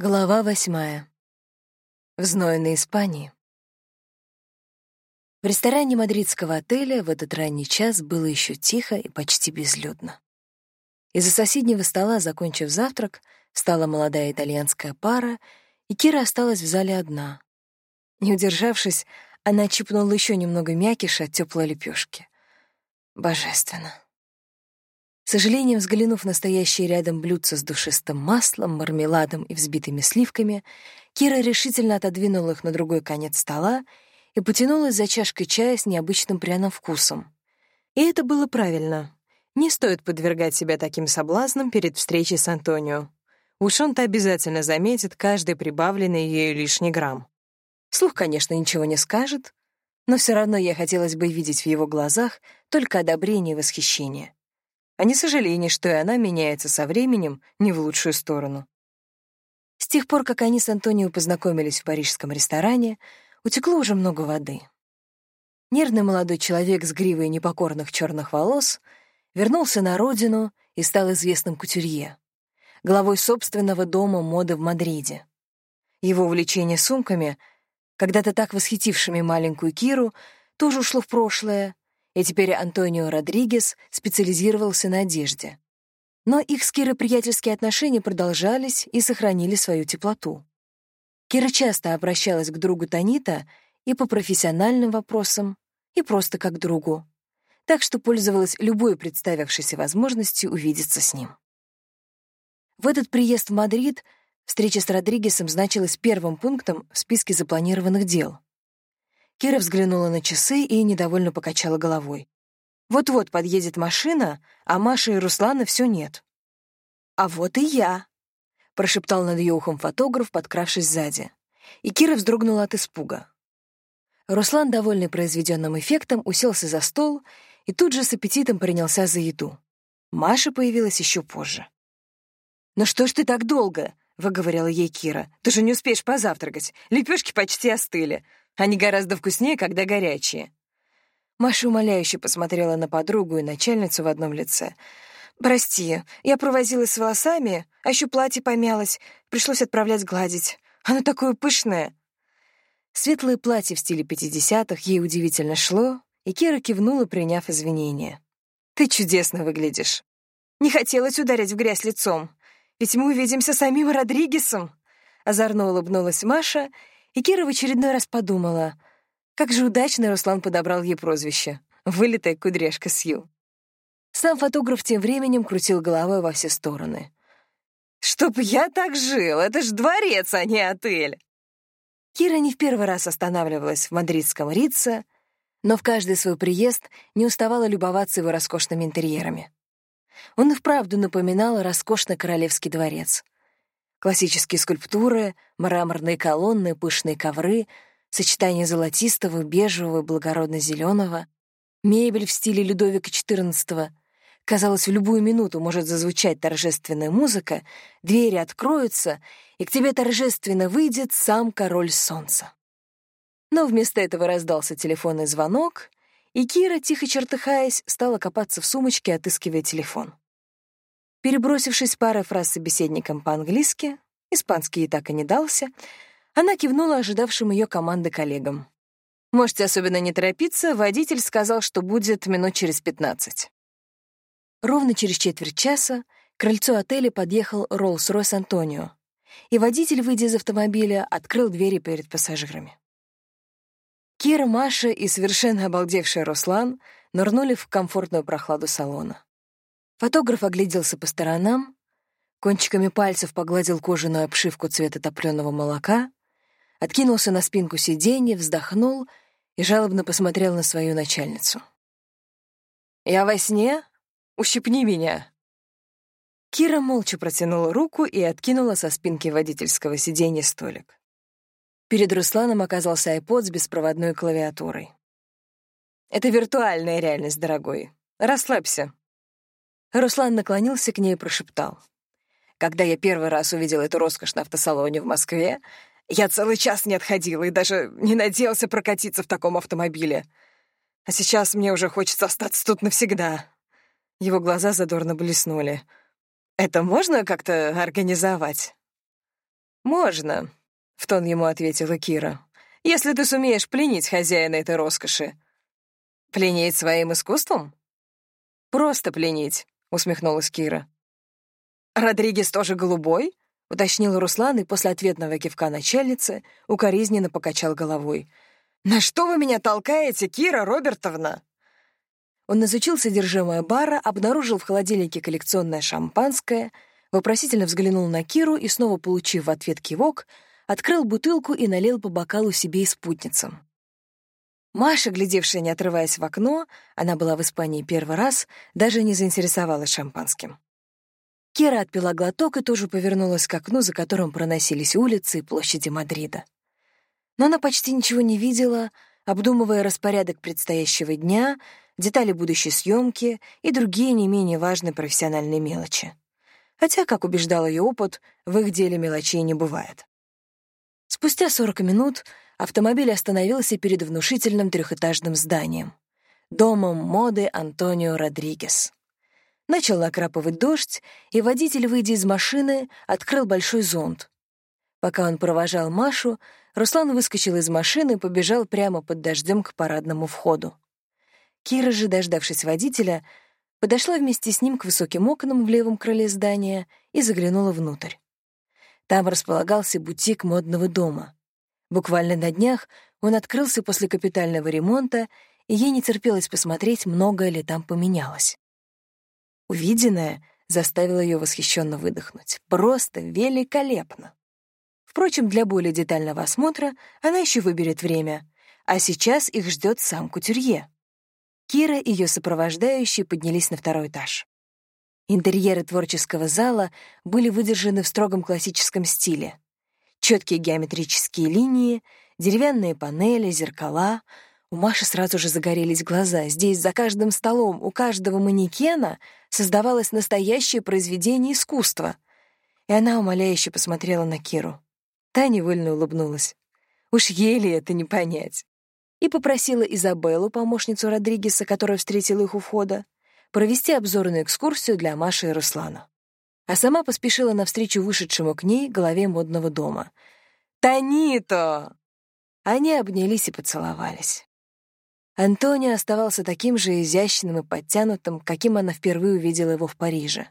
Глава восьмая. В знойной Испании. В ресторане мадридского отеля в этот ранний час было еще тихо и почти безлюдно. Из-за соседнего стола, закончив завтрак, встала молодая итальянская пара, и Кира осталась в зале одна. Не удержавшись, она чипнула еще немного мякиша от теплой лепешки. Божественно. Сожалением взглянув на стоящие рядом блюдца с душистым маслом, мармеладом и взбитыми сливками, Кира решительно отодвинула их на другой конец стола и потянулась за чашкой чая с необычным пряным вкусом. И это было правильно. Не стоит подвергать себя таким соблазнам перед встречей с Антонио. Уж он-то обязательно заметит каждый прибавленный ею лишний грамм. Слух, конечно, ничего не скажет, но все равно я хотелось бы видеть в его глазах только одобрение и восхищение а не сожаление, что и она меняется со временем не в лучшую сторону. С тех пор, как они с Антонио познакомились в парижском ресторане, утекло уже много воды. Нервный молодой человек с гривой непокорных черных волос вернулся на родину и стал известным кутюрье, главой собственного дома моды в Мадриде. Его увлечение сумками, когда-то так восхитившими маленькую Киру, тоже ушло в прошлое, и теперь Антонио Родригес специализировался на одежде. Но их с Кирой приятельские отношения продолжались и сохранили свою теплоту. Кира часто обращалась к другу Танита и по профессиональным вопросам, и просто как другу, так что пользовалась любой представившейся возможностью увидеться с ним. В этот приезд в Мадрид встреча с Родригесом значилась первым пунктом в списке запланированных дел. Кира взглянула на часы и недовольно покачала головой. Вот-вот подъедет машина, а Маши и Руслана все нет. «А вот и я», — прошептал над ее ухом фотограф, подкравшись сзади. И Кира вздрогнула от испуга. Руслан, довольный произведенным эффектом, уселся за стол и тут же с аппетитом принялся за еду. Маша появилась еще позже. «Ну что ж ты так долго?» — выговорила ей Кира. «Ты же не успеешь позавтракать. Лепешки почти остыли. Они гораздо вкуснее, когда горячие». Маша умоляюще посмотрела на подругу и начальницу в одном лице. «Прости, я провозилась с волосами, а еще платье помялось, пришлось отправлять гладить. Оно такое пышное». Светлое платье в стиле пятидесятых ей удивительно шло, и Кира кивнула, приняв извинения. «Ты чудесно выглядишь. Не хотелось ударить в грязь лицом, ведь мы увидимся самим Родригесом». Озорно улыбнулась Маша и Кира в очередной раз подумала, как же удачно Руслан подобрал ей прозвище — вылитая кудряшка Сью. Сам фотограф тем временем крутил головой во все стороны. «Чтоб я так жил! Это ж дворец, а не отель!» Кира не в первый раз останавливалась в мадридском Рице, но в каждый свой приезд не уставала любоваться его роскошными интерьерами. Он и вправду напоминал роскошный королевский дворец — Классические скульптуры, мраморные колонны, пышные ковры, сочетание золотистого, бежевого и благородно-зеленого, мебель в стиле Людовика XIV. Казалось, в любую минуту может зазвучать торжественная музыка, двери откроются, и к тебе торжественно выйдет сам король солнца. Но вместо этого раздался телефонный звонок, и Кира, тихо чертыхаясь, стала копаться в сумочке, отыскивая телефон. Перебросившись парой фраз с собеседником по-английски, испанский ей так и не дался, она кивнула ожидавшим ее команды коллегам. «Можете особенно не торопиться, водитель сказал, что будет минут через пятнадцать». Ровно через четверть часа к крыльцу отеля подъехал Роллс-Ройс Антонио, и водитель, выйдя из автомобиля, открыл двери перед пассажирами. Кира, Маша и совершенно обалдевший Руслан нырнули в комфортную прохладу салона. Фотограф огляделся по сторонам, кончиками пальцев погладил кожаную обшивку цвета топленого молока, откинулся на спинку сиденья, вздохнул и жалобно посмотрел на свою начальницу. «Я во сне? Ущипни меня!» Кира молча протянула руку и откинула со спинки водительского сиденья столик. Перед Русланом оказался iPod с беспроводной клавиатурой. «Это виртуальная реальность, дорогой. Расслабься, Руслан наклонился к ней и прошептал. «Когда я первый раз увидел эту роскошь на автосалоне в Москве, я целый час не отходил и даже не надеялся прокатиться в таком автомобиле. А сейчас мне уже хочется остаться тут навсегда». Его глаза задорно блеснули. «Это можно как-то организовать?» «Можно», — в тон ему ответила Кира, «если ты сумеешь пленить хозяина этой роскоши». «Пленить своим искусством?» «Просто пленить», — усмехнулась Кира. «Родригес тоже голубой?» — уточнил Руслан и после ответного кивка начальницы укоризненно покачал головой. «На что вы меня толкаете, Кира Робертовна?» Он изучил содержимое бара, обнаружил в холодильнике коллекционное шампанское, вопросительно взглянул на Киру и, снова получив в ответ кивок, открыл бутылку и налил по бокалу себе и спутницам. Маша, глядевшая, не отрываясь в окно, она была в Испании первый раз, даже не заинтересовалась шампанским. Кира отпила глоток и тоже повернулась к окну, за которым проносились улицы и площади Мадрида. Но она почти ничего не видела, обдумывая распорядок предстоящего дня, детали будущей съемки и другие не менее важные профессиональные мелочи. Хотя, как убеждал ее опыт, в их деле мелочей не бывает. Спустя 40 минут автомобиль остановился перед внушительным трехэтажным зданием — домом моды Антонио Родригес. Начал накрапывать дождь, и водитель, выйдя из машины, открыл большой зонт. Пока он провожал Машу, Руслан выскочил из машины и побежал прямо под дождем к парадному входу. Кира же, дождавшись водителя, подошла вместе с ним к высоким окнам в левом крыле здания и заглянула внутрь. Там располагался бутик модного дома. Буквально на днях он открылся после капитального ремонта, и ей не терпелось посмотреть, многое ли там поменялось. Увиденное заставило ее восхищенно выдохнуть. Просто великолепно. Впрочем, для более детального осмотра она еще выберет время, а сейчас их ждет сам кутюрье. Кира и ее сопровождающие поднялись на второй этаж. Интерьеры творческого зала были выдержаны в строгом классическом стиле. Четкие геометрические линии, деревянные панели, зеркала. У Маши сразу же загорелись глаза. Здесь за каждым столом, у каждого манекена создавалось настоящее произведение искусства. И она умоляюще посмотрела на Киру. Та невольно улыбнулась. Уж еле это не понять и попросила Изабеллу, помощницу Родригеса, которая встретила их у входа, провести обзорную экскурсию для Маши и Руслана. А сама поспешила навстречу вышедшему к ней голове модного дома. «Танито!» Они обнялись и поцеловались. Антонио оставался таким же изящным и подтянутым, каким она впервые увидела его в Париже.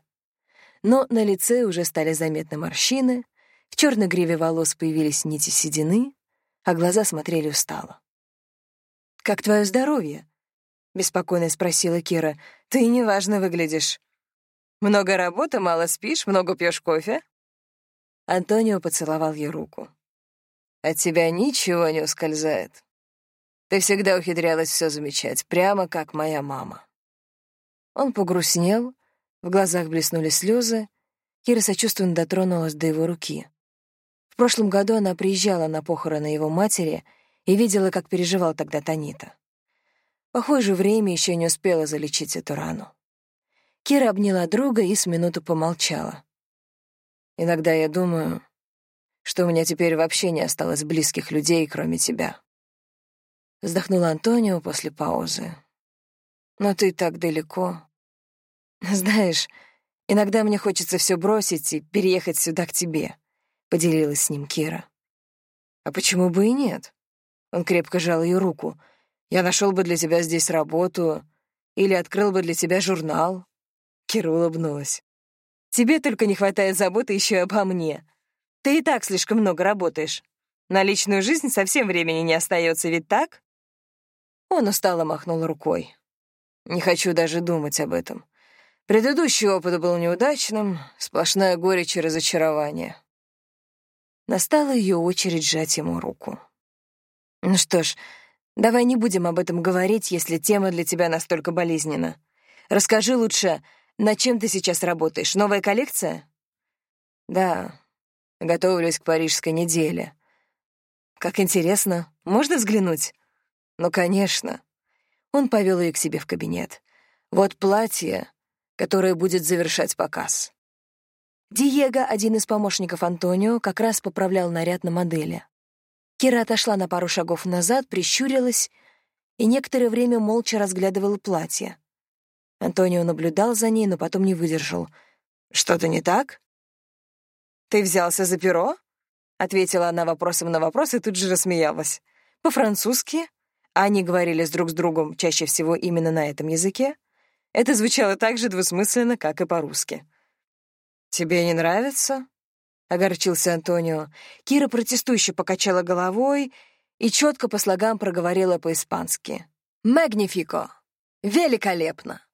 Но на лице уже стали заметны морщины, в черной гриве волос появились нити седины, а глаза смотрели устало. «Как твое здоровье?» — беспокойно спросила Кира. «Ты неважно выглядишь. Много работы, мало спишь, много пьешь кофе?» Антонио поцеловал ей руку. «От тебя ничего не ускользает. Ты всегда ухитрялась все замечать, прямо как моя мама». Он погрустнел, в глазах блеснули слезы. Кира сочувственно дотронулась до его руки. В прошлом году она приезжала на похороны его матери — и видела, как переживал тогда Танита. Похоже, время еще не успело залечить эту рану. Кира обняла друга и с минуту помолчала. «Иногда я думаю, что у меня теперь вообще не осталось близких людей, кроме тебя». Вздохнул Антонио после паузы. «Но ты так далеко. Знаешь, иногда мне хочется все бросить и переехать сюда к тебе», — поделилась с ним Кира. «А почему бы и нет?» Он крепко жал ее руку. «Я нашел бы для тебя здесь работу или открыл бы для тебя журнал». Кира улыбнулась. «Тебе только не хватает заботы еще обо мне. Ты и так слишком много работаешь. На личную жизнь совсем времени не остается, ведь так?» Он устало махнул рукой. «Не хочу даже думать об этом. Предыдущий опыт был неудачным, сплошная горечь и разочарование». Настала ее очередь сжать ему руку. Ну что ж, давай не будем об этом говорить, если тема для тебя настолько болезненна. Расскажи лучше, над чем ты сейчас работаешь? Новая коллекция? Да, готовлюсь к парижской неделе. Как интересно. Можно взглянуть? Ну, конечно. Он повел ее к себе в кабинет. Вот платье, которое будет завершать показ. Диего, один из помощников Антонио, как раз поправлял наряд на модели. Кира отошла на пару шагов назад, прищурилась и некоторое время молча разглядывала платье. Антонио наблюдал за ней, но потом не выдержал. «Что-то не так? Ты взялся за перо? — ответила она вопросом на вопрос и тут же рассмеялась. «По-французски?» Они говорили с друг с другом чаще всего именно на этом языке. Это звучало так же двусмысленно, как и по-русски. «Тебе не нравится?» — огорчился Антонио. Кира протестующе покачала головой и четко по слогам проговорила по-испански. «Магнифико! Великолепно!»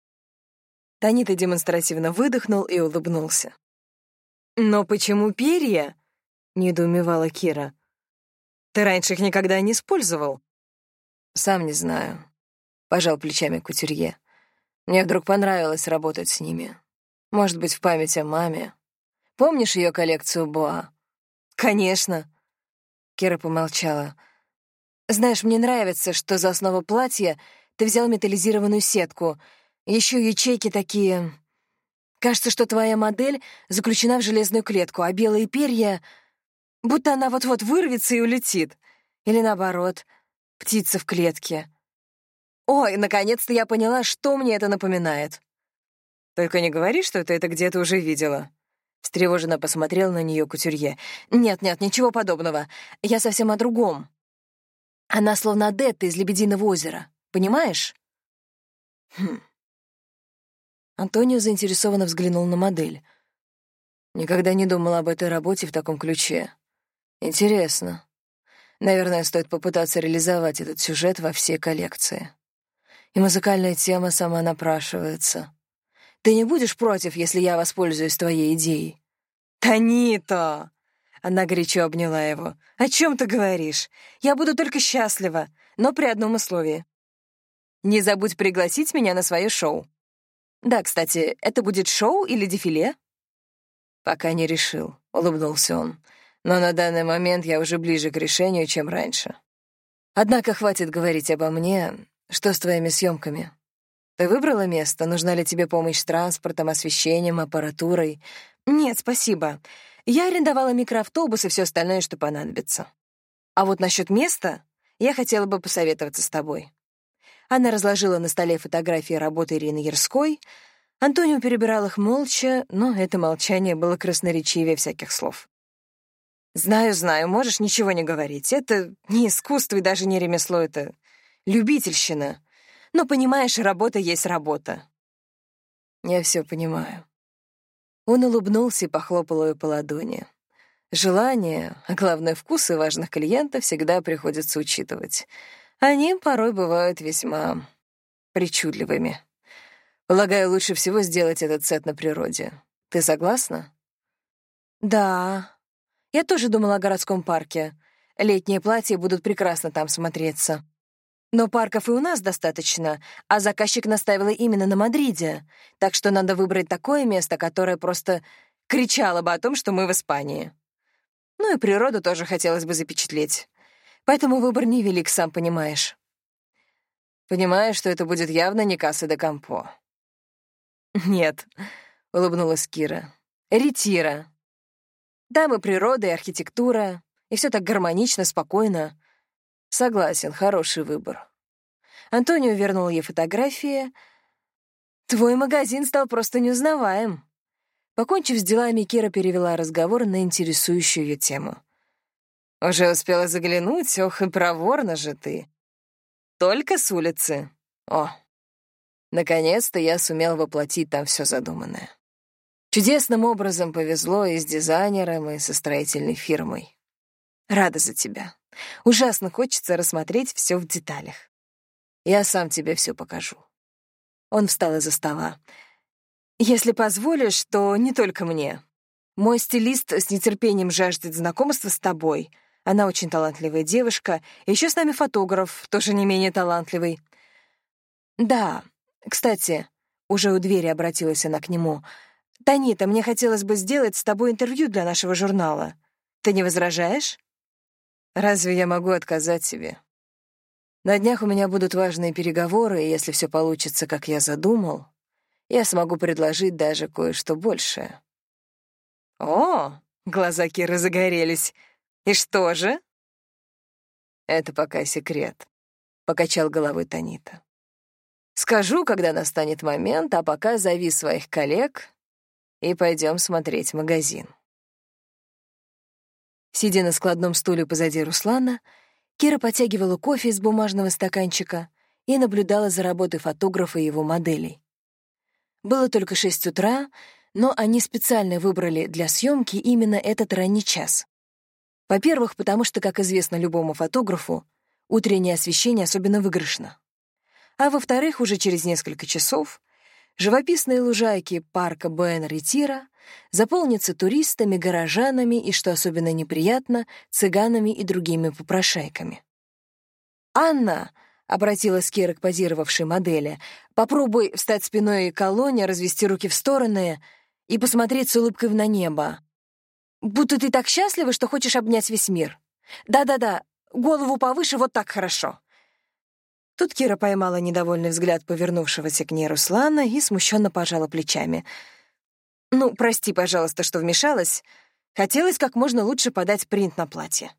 Танита демонстративно выдохнул и улыбнулся. «Но почему перья?» — недоумевала Кира. «Ты раньше их никогда не использовал». «Сам не знаю», — пожал плечами кутюрье. «Мне вдруг понравилось работать с ними. Может быть, в память о маме. Помнишь ее коллекцию Боа?» «Конечно». Кира помолчала. «Знаешь, мне нравится, что за основу платья ты взял металлизированную сетку. Еще ячейки такие... Кажется, что твоя модель заключена в железную клетку, а белые перья... Будто она вот-вот вырвется и улетит. Или наоборот, птица в клетке. Ой, наконец-то я поняла, что мне это напоминает. Только не говори, что ты это где-то уже видела. Встревоженно посмотрел на нее кутюрье. «Нет-нет, ничего подобного. Я совсем о другом. Она словно Адетта из «Лебединого озера». Понимаешь?» «Хм. Антонио заинтересованно взглянул на модель. Никогда не думал об этой работе в таком ключе. Интересно. Наверное, стоит попытаться реализовать этот сюжет во всей коллекции. И музыкальная тема сама напрашивается. Ты не будешь против, если я воспользуюсь твоей идеей? Танито! Она горячо обняла его. «О чем ты говоришь? Я буду только счастлива, но при одном условии. Не забудь пригласить меня на свое шоу. Да, кстати, это будет шоу или дефиле? Пока не решил, улыбнулся он. Но на данный момент я уже ближе к решению, чем раньше. Однако хватит говорить обо мне. Что с твоими съемками? Ты выбрала место? Нужна ли тебе помощь с транспортом, освещением, аппаратурой? Нет, спасибо. Я арендовала микроавтобус и все остальное, что понадобится. А вот насчет места я хотела бы посоветоваться с тобой. Она разложила на столе фотографии работы Ирины Ярской. Антонио перебирал их молча, но это молчание было красноречивее всяких слов. «Знаю, знаю, можешь ничего не говорить. Это не искусство и даже не ремесло, это любительщина. Но, понимаешь, работа есть работа». «Я все понимаю». Он улыбнулся и похлопал ее по ладони. Желания, а главное, вкусы важных клиентов всегда приходится учитывать — они порой бывают весьма причудливыми. Полагаю, лучше всего сделать этот сет на природе. Ты согласна? Да. Я тоже думала о городском парке. Летние платья будут прекрасно там смотреться. Но парков и у нас достаточно, а заказчик наставила именно на Мадриде, так что надо выбрать такое место, которое просто кричало бы о том, что мы в Испании. Ну и природу тоже хотелось бы запечатлеть. Поэтому выбор невелик, сам понимаешь. Понимаешь, что это будет явно не касса де Кампо. «Нет», — улыбнулась Кира. «Ретира. Природа, и архитектура, и все так гармонично, спокойно. Согласен, хороший выбор». Антонио вернул ей фотографии. «Твой магазин стал просто неузнаваем». Покончив с делами, Кира перевела разговор на интересующую ее тему — уже успела заглянуть? Ох, и проворно же ты. Только с улицы. О, наконец-то я сумел воплотить там все задуманное. Чудесным образом повезло и с дизайнером, и со строительной фирмой. Рада за тебя. Ужасно хочется рассмотреть все в деталях. Я сам тебе все покажу. Он встал из-за стола. Если позволишь, то не только мне. Мой стилист с нетерпением жаждет знакомства с тобой — она очень талантливая девушка, еще с нами фотограф, тоже не менее талантливый. Да, кстати, уже у двери обратилась она к нему. «Танита, мне хотелось бы сделать с тобой интервью для нашего журнала. Ты не возражаешь?» «Разве я могу отказать тебе?» «На днях у меня будут важные переговоры, и если все получится, как я задумал, я смогу предложить даже кое-что большее». «О!» — глаза Киры загорелись. «И что же?» «Это пока секрет», — покачал головой Танита. «Скажу, когда настанет момент, а пока зови своих коллег и пойдем смотреть магазин». Сидя на складном стуле позади Руслана, Кира потягивала кофе из бумажного стаканчика и наблюдала за работой фотографа и его моделей. Было только шесть утра, но они специально выбрали для съемки именно этот ранний час. Во-первых, потому что, как известно любому фотографу, утреннее освещение особенно выигрышно. А во-вторых, уже через несколько часов живописные лужайки парка Буэн-Ретира заполнятся туристами, горожанами и, что особенно неприятно, цыганами и другими попрошайками. «Анна!» — обратилась Кира к позировавшей модели. «Попробуй встать спиной к колонне, развести руки в стороны и посмотреть с улыбкой на небо. Будто ты так счастлива, что хочешь обнять весь мир. Да-да-да, голову повыше, вот так хорошо». Тут Кира поймала недовольный взгляд повернувшегося к ней Руслана и смущенно пожала плечами. «Ну, прости, пожалуйста, что вмешалась. Хотелось как можно лучше подать принт на платье».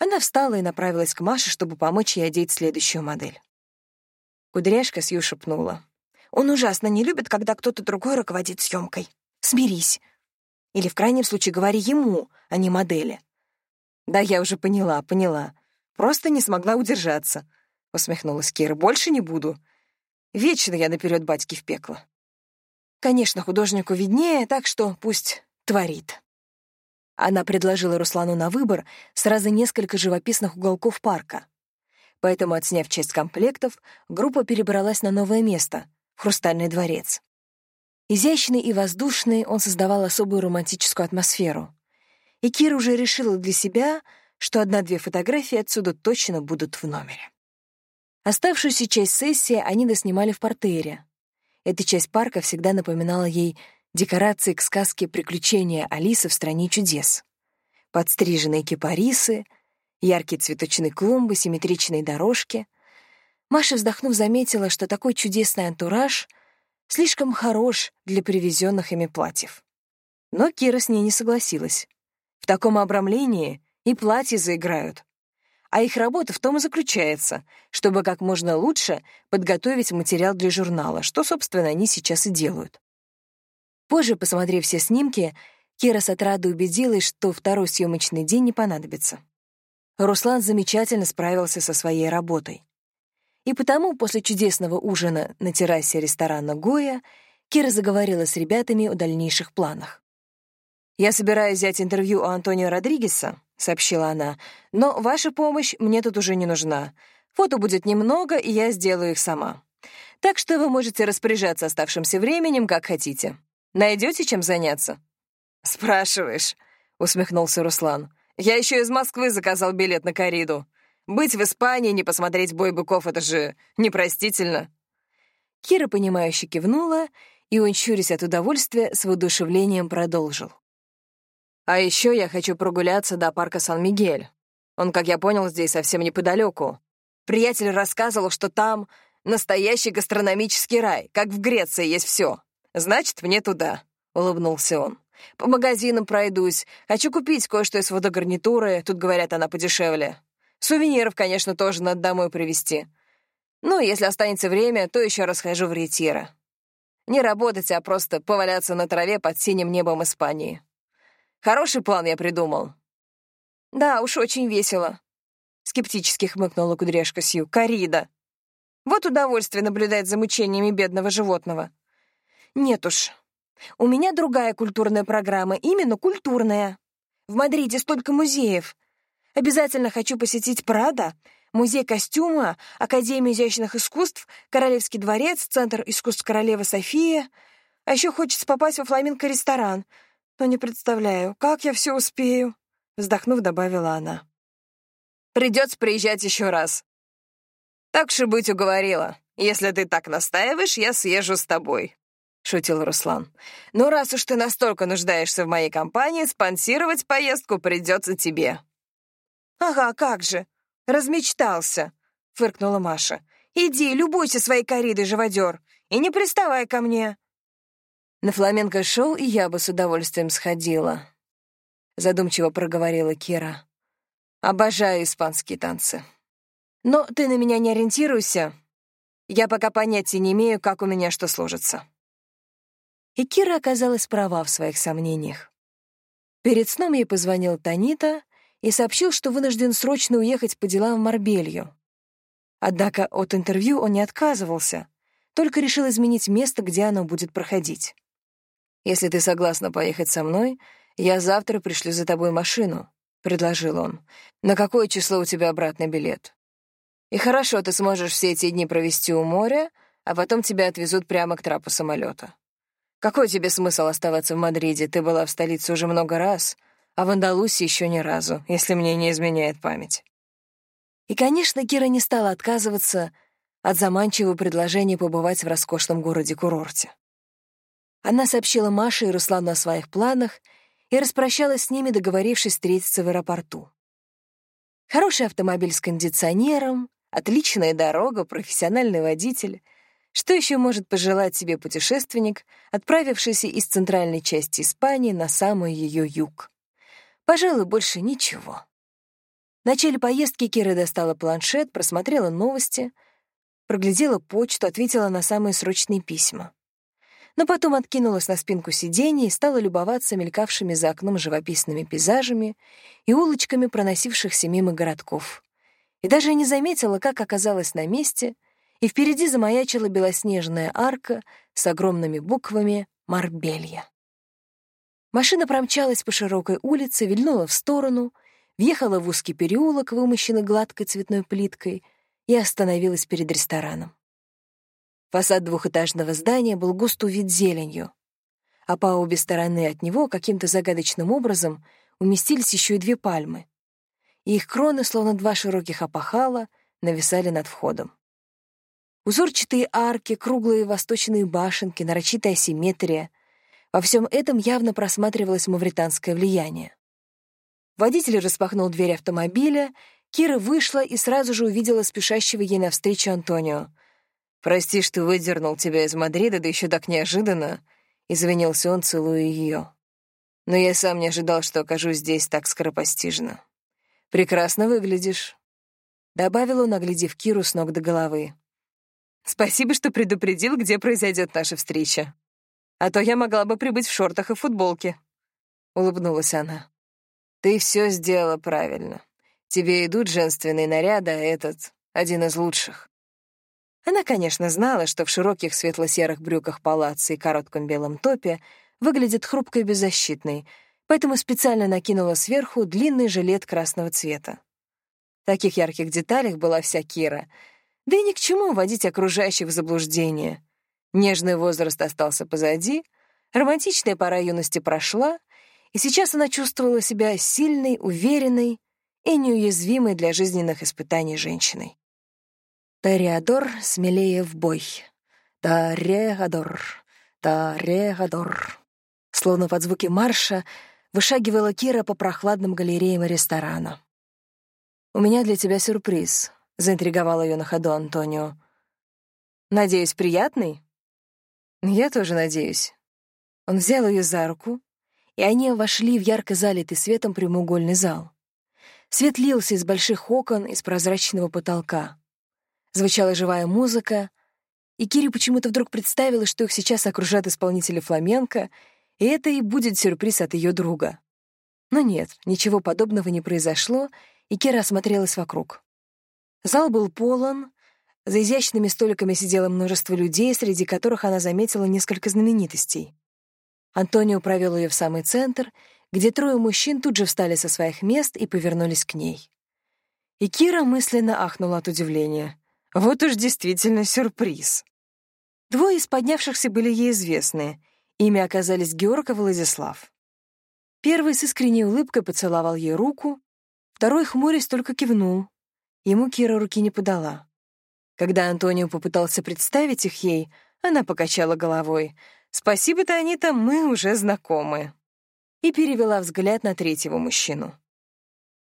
Она встала и направилась к Маше, чтобы помочь ей одеть следующую модель. Кудряшка Сью шепнула. «Он ужасно не любит, когда кто-то другой руководит съемкой. Смирись. Или, в крайнем случае, говори ему, а не модели». «Да, я уже поняла, поняла. Просто не смогла удержаться», — усмехнулась Кира. «Больше не буду. Вечно я наперед батьки в пекло». Конечно, художнику виднее, так что пусть творит. Она предложила Руслану на выбор сразу несколько живописных уголков парка. Поэтому, отсняв часть комплектов, группа перебралась на новое место — Хрустальный дворец. Изящный и воздушный, он создавал особую романтическую атмосферу. И Кира уже решила для себя, что одна-две фотографии отсюда точно будут в номере. Оставшуюся часть сессии они доснимали в портере. Эта часть парка всегда напоминала ей декорации к сказке «Приключения Алисы в стране чудес». Подстриженные кипарисы, яркие цветочные клумбы, симметричные дорожки. Маша, вздохнув, заметила, что такой чудесный антураж слишком хорош для привезенных ими платьев. Но Кира с ней не согласилась. В таком обрамлении и платья заиграют. А их работа в том и заключается, чтобы как можно лучше подготовить материал для журнала, что, собственно, они сейчас и делают. Позже, посмотрев все снимки, Кира с отрадой убедилась, что второй съемочный день не понадобится. Руслан замечательно справился со своей работой. И потому после чудесного ужина на террасе ресторана «Гоя» Кира заговорила с ребятами о дальнейших планах. «Я собираюсь взять интервью у Антонио Родригеса», — сообщила она, «но ваша помощь мне тут уже не нужна. Фото будет немного, и я сделаю их сама. Так что вы можете распоряжаться оставшимся временем, как хотите. Найдете чем заняться?» «Спрашиваешь», — усмехнулся Руслан. «Я еще из Москвы заказал билет на кориду. Быть в Испании, не посмотреть бой быков — это же непростительно». Кира, понимающе кивнула, и он, щурясь от удовольствия, с воодушевлением продолжил. «А еще я хочу прогуляться до парка Сан-Мигель. Он, как я понял, здесь совсем неподалеку. Приятель рассказывал, что там настоящий гастрономический рай, как в Греции есть все. Значит, мне туда», — улыбнулся он. «По магазинам пройдусь. Хочу купить кое-что из водогарнитуры, тут, говорят, она подешевле. Сувениров, конечно, тоже надо домой привезти. Ну, если останется время, то еще расхожу в ретира. Не работать, а просто поваляться на траве под синим небом Испании. Хороший план я придумал». «Да, уж очень весело», — скептически хмыкнула кудряшка Сью. «Корида. Вот удовольствие наблюдать за мучениями бедного животного. Нет уж. У меня другая культурная программа, именно культурная. В Мадриде столько музеев. Обязательно хочу посетить Прада, музей костюма, Академию изящных искусств, Королевский дворец, Центр искусств королевы Софии. А еще хочется попасть во фламинго-ресторан. Но не представляю, как я все успею. Вздохнув, добавила она. Придется приезжать еще раз. Так же быть уговорила. Если ты так настаиваешь, я съезжу с тобой. — шутил Руслан. «Ну, раз уж ты настолько нуждаешься в моей компании, спонсировать поездку придется тебе». «Ага, как же! Размечтался!» — фыркнула Маша. «Иди, любуйся своей коридой, живодер, и не приставай ко мне!» «На фламенко-шоу и я бы с удовольствием сходила», — задумчиво проговорила Кира. «Обожаю испанские танцы. Но ты на меня не ориентируйся. Я пока понятия не имею, как у меня что сложится». И Кира оказалась права в своих сомнениях. Перед сном ей позвонил Танита и сообщил, что вынужден срочно уехать по делам в Марбелью. Однако от интервью он не отказывался, только решил изменить место, где оно будет проходить. «Если ты согласна поехать со мной, я завтра пришлю за тобой машину», — предложил он. «На какое число у тебя обратный билет?» «И хорошо, ты сможешь все эти дни провести у моря, а потом тебя отвезут прямо к трапу самолета. Какой тебе смысл оставаться в Мадриде? Ты была в столице уже много раз, а в Андалусии еще ни разу, если мне не изменяет память». И, конечно, Кира не стала отказываться от заманчивого предложения побывать в роскошном городе-курорте. Она сообщила Маше и Руслану о своих планах и распрощалась с ними, договорившись встретиться в аэропорту. Хороший автомобиль с кондиционером, отличная дорога, профессиональный водитель. Что еще может пожелать себе путешественник, отправившийся из центральной части Испании на самый ее юг? Пожалуй, больше ничего. В начале поездки Кира достала планшет, просмотрела новости, проглядела почту, ответила на самые срочные письма. Но потом откинулась на спинку сиденья и стала любоваться мелькавшими за окном живописными пейзажами и улочками проносившихся мимо городков. И даже не заметила, как оказалась на месте, и впереди замаячила белоснежная арка с огромными буквами «Марбелья». Машина промчалась по широкой улице, вильнула в сторону — въехала в узкий переулок, вымощенный гладкой цветной плиткой, и остановилась перед рестораном. Фасад двухэтажного здания был густо увит зеленью, а по обе стороны от него каким-то загадочным образом уместились еще и две пальмы, и их кроны, словно два широких опахала, нависали над входом. Узорчатые арки, круглые восточные башенки, нарочитая симметрия — во всем этом явно просматривалось мавританское влияние. Водитель распахнул дверь автомобиля, Кира вышла и сразу же увидела спешащего ей навстречу Антонио. «Прости, что выдернул тебя из Мадрида, да еще так неожиданно», — извинился он, целуя ее. «Но я сам не ожидал, что окажусь здесь так скоропостижно. Прекрасно выглядишь», — добавил он, оглядев Киру с ног до головы. «Спасибо, что предупредил, где произойдет наша встреча. А то я могла бы прибыть в шортах и футболке», — улыбнулась она. Ты все сделала правильно. Тебе идут женственные наряды, а этот — один из лучших. Она, конечно, знала, что в широких светло-серых брюках палаца и коротком белом топе выглядит хрупкой и беззащитной, поэтому специально накинула сверху длинный жилет красного цвета. В таких ярких деталях была вся Кира. Да и ни к чему вводить окружающих в заблуждение. Нежный возраст остался позади, романтичная пора юности прошла, и сейчас она чувствовала себя сильной, уверенной и неуязвимой для жизненных испытаний женщиной. Тореадор смелее в бой. Тореадор, Тореадор. Словно под звуки марша вышагивала Кира по прохладным галереям ресторана. «У меня для тебя сюрприз», — заинтриговал ее на ходу Антонио. «Надеюсь, приятный?» «Я тоже надеюсь». Он взял ее за руку, и они вошли в ярко залитый светом прямоугольный зал. Свет лился из больших окон, из прозрачного потолка. Звучала живая музыка, и Кире почему-то вдруг представила, что их сейчас окружат исполнители фламенко, и это и будет сюрприз от ее друга. Но нет, ничего подобного не произошло, и Кира осмотрелась вокруг. Зал был полон, за изящными столиками сидело множество людей, среди которых она заметила несколько знаменитостей. Антонио провел ее в самый центр, где трое мужчин тут же встали со своих мест и повернулись к ней. И Кира мысленно ахнула от удивления. Вот уж действительно сюрприз. Двое из поднявшихся были ей известны. Ими оказались Георг и Владислав. Первый с искренней улыбкой поцеловал ей руку, второй, хмурясь, только кивнул. Ему Кира руки не подала. Когда Антонио попытался представить их ей, она покачала головой — «Спасибо, Танита, мы уже знакомы». И перевела взгляд на третьего мужчину.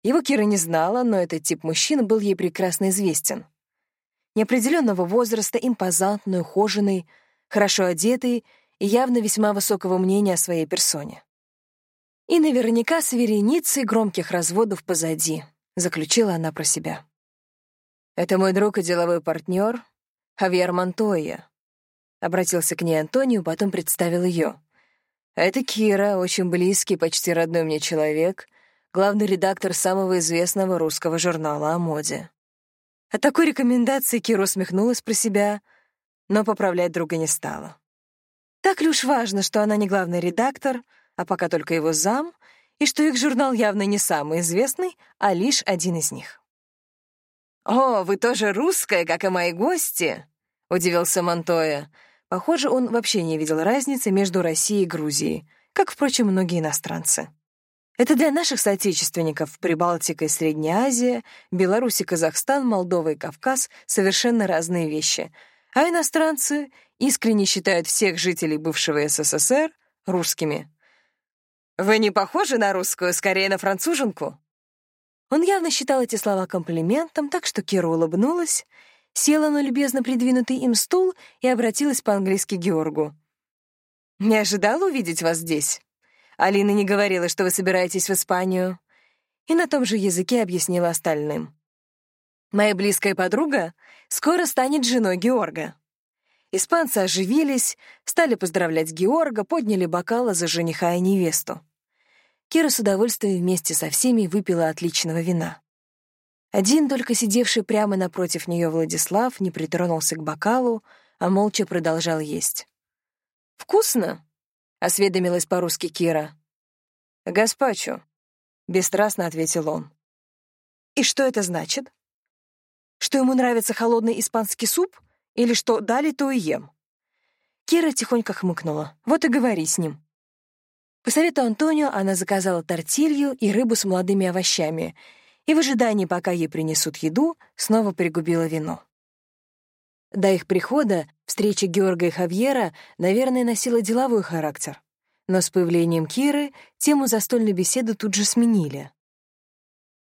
Его Кира не знала, но этот тип мужчин был ей прекрасно известен. Неопределенного возраста, импозантный, ухоженный, хорошо одетый и явно весьма высокого мнения о своей персоне. И наверняка с вереницей громких разводов позади, заключила она про себя. Это мой друг и деловой партнер Хавьер Монтойя, Обратился к ней Антонио, потом представил ее. Это Кира, очень близкий, почти родной мне человек, главный редактор самого известного русского журнала о моде. От такой рекомендации Кира усмехнулась про себя, но поправлять друга не стала. Так ли уж важно, что она не главный редактор, а пока только его зам, и что их журнал явно не самый известный, а лишь один из них. «О, вы тоже русская, как и мои гости?» — удивился Монтоя. Похоже, он вообще не видел разницы между Россией и Грузией, как, впрочем, многие иностранцы. Это для наших соотечественников Прибалтика и Средняя Азия, Беларусь и Казахстан, Молдова и Кавказ — совершенно разные вещи. А иностранцы искренне считают всех жителей бывшего СССР русскими. «Вы не похожи на русскую, скорее на француженку?» Он явно считал эти слова комплиментом, так что Кира улыбнулась, села на любезно придвинутый им стул и обратилась по-английски к Георгу. «Не ожидала увидеть вас здесь?» Алина не говорила, что вы собираетесь в Испанию. И на том же языке объяснила остальным. Моя близкая подруга скоро станет женой Георга. Испанцы оживились, стали поздравлять Георга, подняли бокалы за жениха и невесту. Кира с удовольствием вместе со всеми выпила отличного вина. Один только сидевший прямо напротив нее Владислав не притронулся к бокалу, а молча продолжал есть. «Вкусно?» — осведомилась по-русски Кира. «Гаспачо», — бесстрастно ответил он. «И что это значит? Что ему нравится холодный испанский суп? Или что дали, то и ем?» Кира тихонько хмыкнула. «Вот и говори с ним». По совету Антонио она заказала тортилью и рыбу с молодыми овощами и в ожидании, пока ей принесут еду, снова пригубила вино. До их прихода встреча Георга и Хавьера, наверное, носила деловой характер. Но с появлением Киры тему застольной беседы тут же сменили.